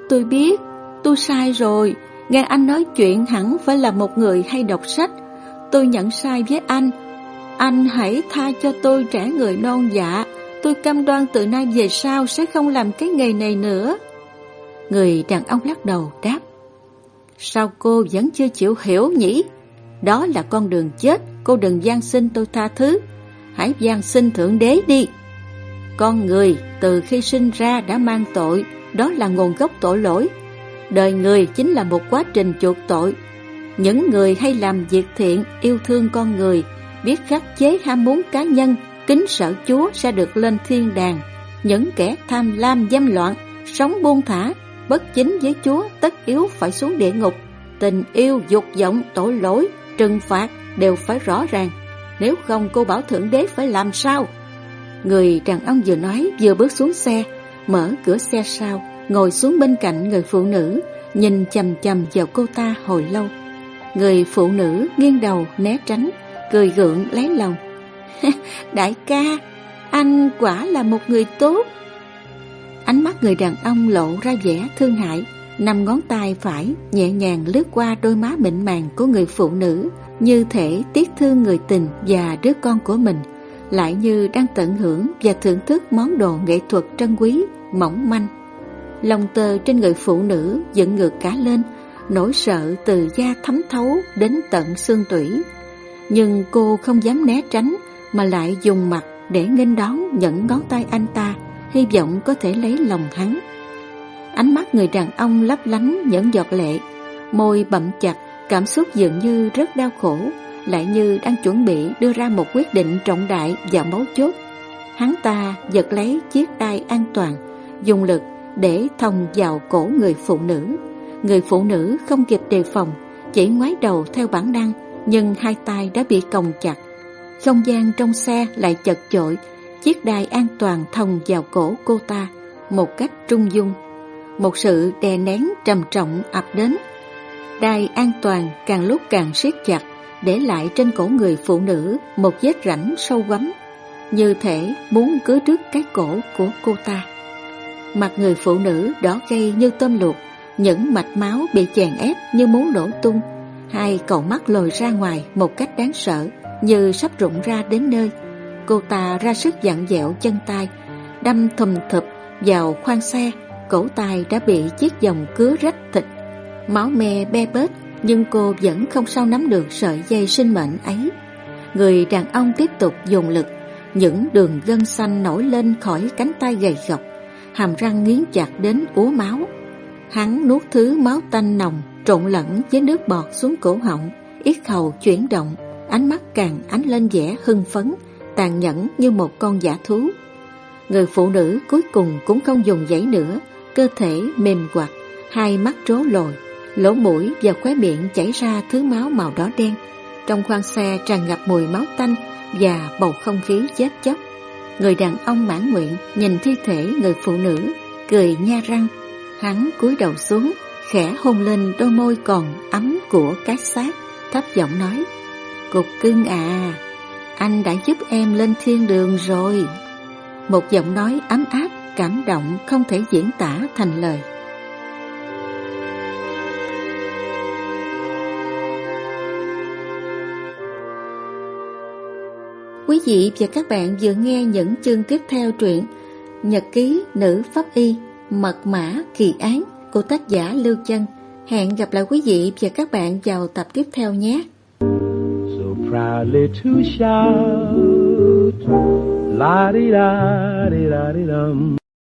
tôi biết, tôi sai rồi, nghe anh nói chuyện hẳn phải là một người hay đọc sách. Tôi nhận sai với anh. Anh hãy tha cho tôi trẻ người non dạ, tôi cam đoan từ nay về sau sẽ không làm cái nghề này nữa. Người đàn ông lắc đầu đáp. Sao cô vẫn chưa chịu hiểu nhỉ? Đó là con đường chết, cô đừng gian xin tôi tha thứ. Hãy gian xin Thượng Đế đi. Con người từ khi sinh ra đã mang tội, đó là nguồn gốc tội lỗi. Đời người chính là một quá trình chuộc tội. Những người hay làm việc thiện, yêu thương con người, biết khắc chế ham muốn cá nhân, kính sợ Chúa sẽ được lên thiên đàng. Những kẻ tham lam dâm loạn, sống buông thả, bất chính với Chúa tất yếu phải xuống địa ngục. Tình yêu, dục vọng, tội lỗi, trừng phạt đều phải rõ ràng. Nếu không cô bảo Thượng Đế phải làm sao? Người đàn ông vừa nói vừa bước xuống xe, mở cửa xe sau, ngồi xuống bên cạnh người phụ nữ, nhìn chầm chầm vào cô ta hồi lâu. Người phụ nữ nghiêng đầu né tránh, cười gượng lấy lòng. Đại ca, anh quả là một người tốt. Ánh mắt người đàn ông lộ ra vẻ thương hại, năm ngón tay phải nhẹ nhàng lướt qua đôi má mịn màng của người phụ nữ, như thể tiếc thương người tình và đứa con của mình lại như đang tận hưởng và thưởng thức món đồ nghệ thuật trân quý, mỏng manh. Lòng tơ trên người phụ nữ dựng ngược cả lên, nỗi sợ từ da thấm thấu đến tận xương tủy. Nhưng cô không dám né tránh mà lại dùng mặt để nghênh đón những ngón tay anh ta, hy vọng có thể lấy lòng hắn. Ánh mắt người đàn ông lấp lánh những giọt lệ, môi bậm chặt, cảm xúc dường như rất đau khổ, lại như đang chuẩn bị đưa ra một quyết định trọng đại và mấu chốt. Hắn ta giật lấy chiếc đai an toàn, dùng lực để thông vào cổ người phụ nữ. Người phụ nữ không kịp đề phòng, chỉ ngoái đầu theo bản năng, nhưng hai tay đã bị còng chặt. Không gian trong xe lại chật chội, chiếc đai an toàn thông vào cổ cô ta một cách trung dung. Một sự đè nén trầm trọng ập đến. Đai an toàn càng lúc càng siết chặt, để lại trên cổ người phụ nữ một vết rãnh sâu quắm, như thể muốn cứ trước cái cổ của cô ta. Mặt người phụ nữ đỏ gay như tôm luộc, những mạch máu bị chèn ép như muốn nổ tung, hai cầu mắt lồi ra ngoài một cách đáng sợ, như sắp rụng ra đến nơi. Cô ta ra sức dặn dẹo chân tay, đâm thùm thụp vào khoang xe, cổ tay đã bị chiếc vòng cứa rách thịt. Máu me be bết nhưng cô vẫn không sao nắm được sợi dây sinh mệnh ấy. Người đàn ông tiếp tục dùng lực, những đường gân xanh nổi lên khỏi cánh tay gầy gọc, hàm răng nghiến chặt đến úa máu. Hắn nuốt thứ máu tanh nồng trộn lẫn với nước bọt xuống cổ họng, yết hầu chuyển động, ánh mắt càng ánh lên vẻ hưng phấn, tàn nhẫn như một con giả thú. Người phụ nữ cuối cùng cũng không dùng giấy nữa, cơ thể mềm quặt, hai mắt trố lồi, lỗ mũi và khóe miệng chảy ra thứ máu màu đỏ đen. Trong khoang xe tràn ngập mùi máu tanh và bầu không khí chết chóc. Người đàn ông mãn nguyện nhìn thi thể người phụ nữ, cười nha răng. Hắn cúi đầu xuống, khẽ hôn lên đôi môi còn ấm của cái xác, thấp giọng nói. Cục cưng à, anh đã giúp em lên thiên đường rồi. Một giọng nói ấm áp, cảm động không thể diễn tả thành lời. Quý vị và các bạn vừa nghe những chương tiếp theo truyện Nhật ký nữ pháp y Mật mã kỳ án của tác giả Lưu Chân. Hẹn gặp lại quý vị và các bạn vào tập tiếp theo nhé. So proudly to shout, la di da di da di dum.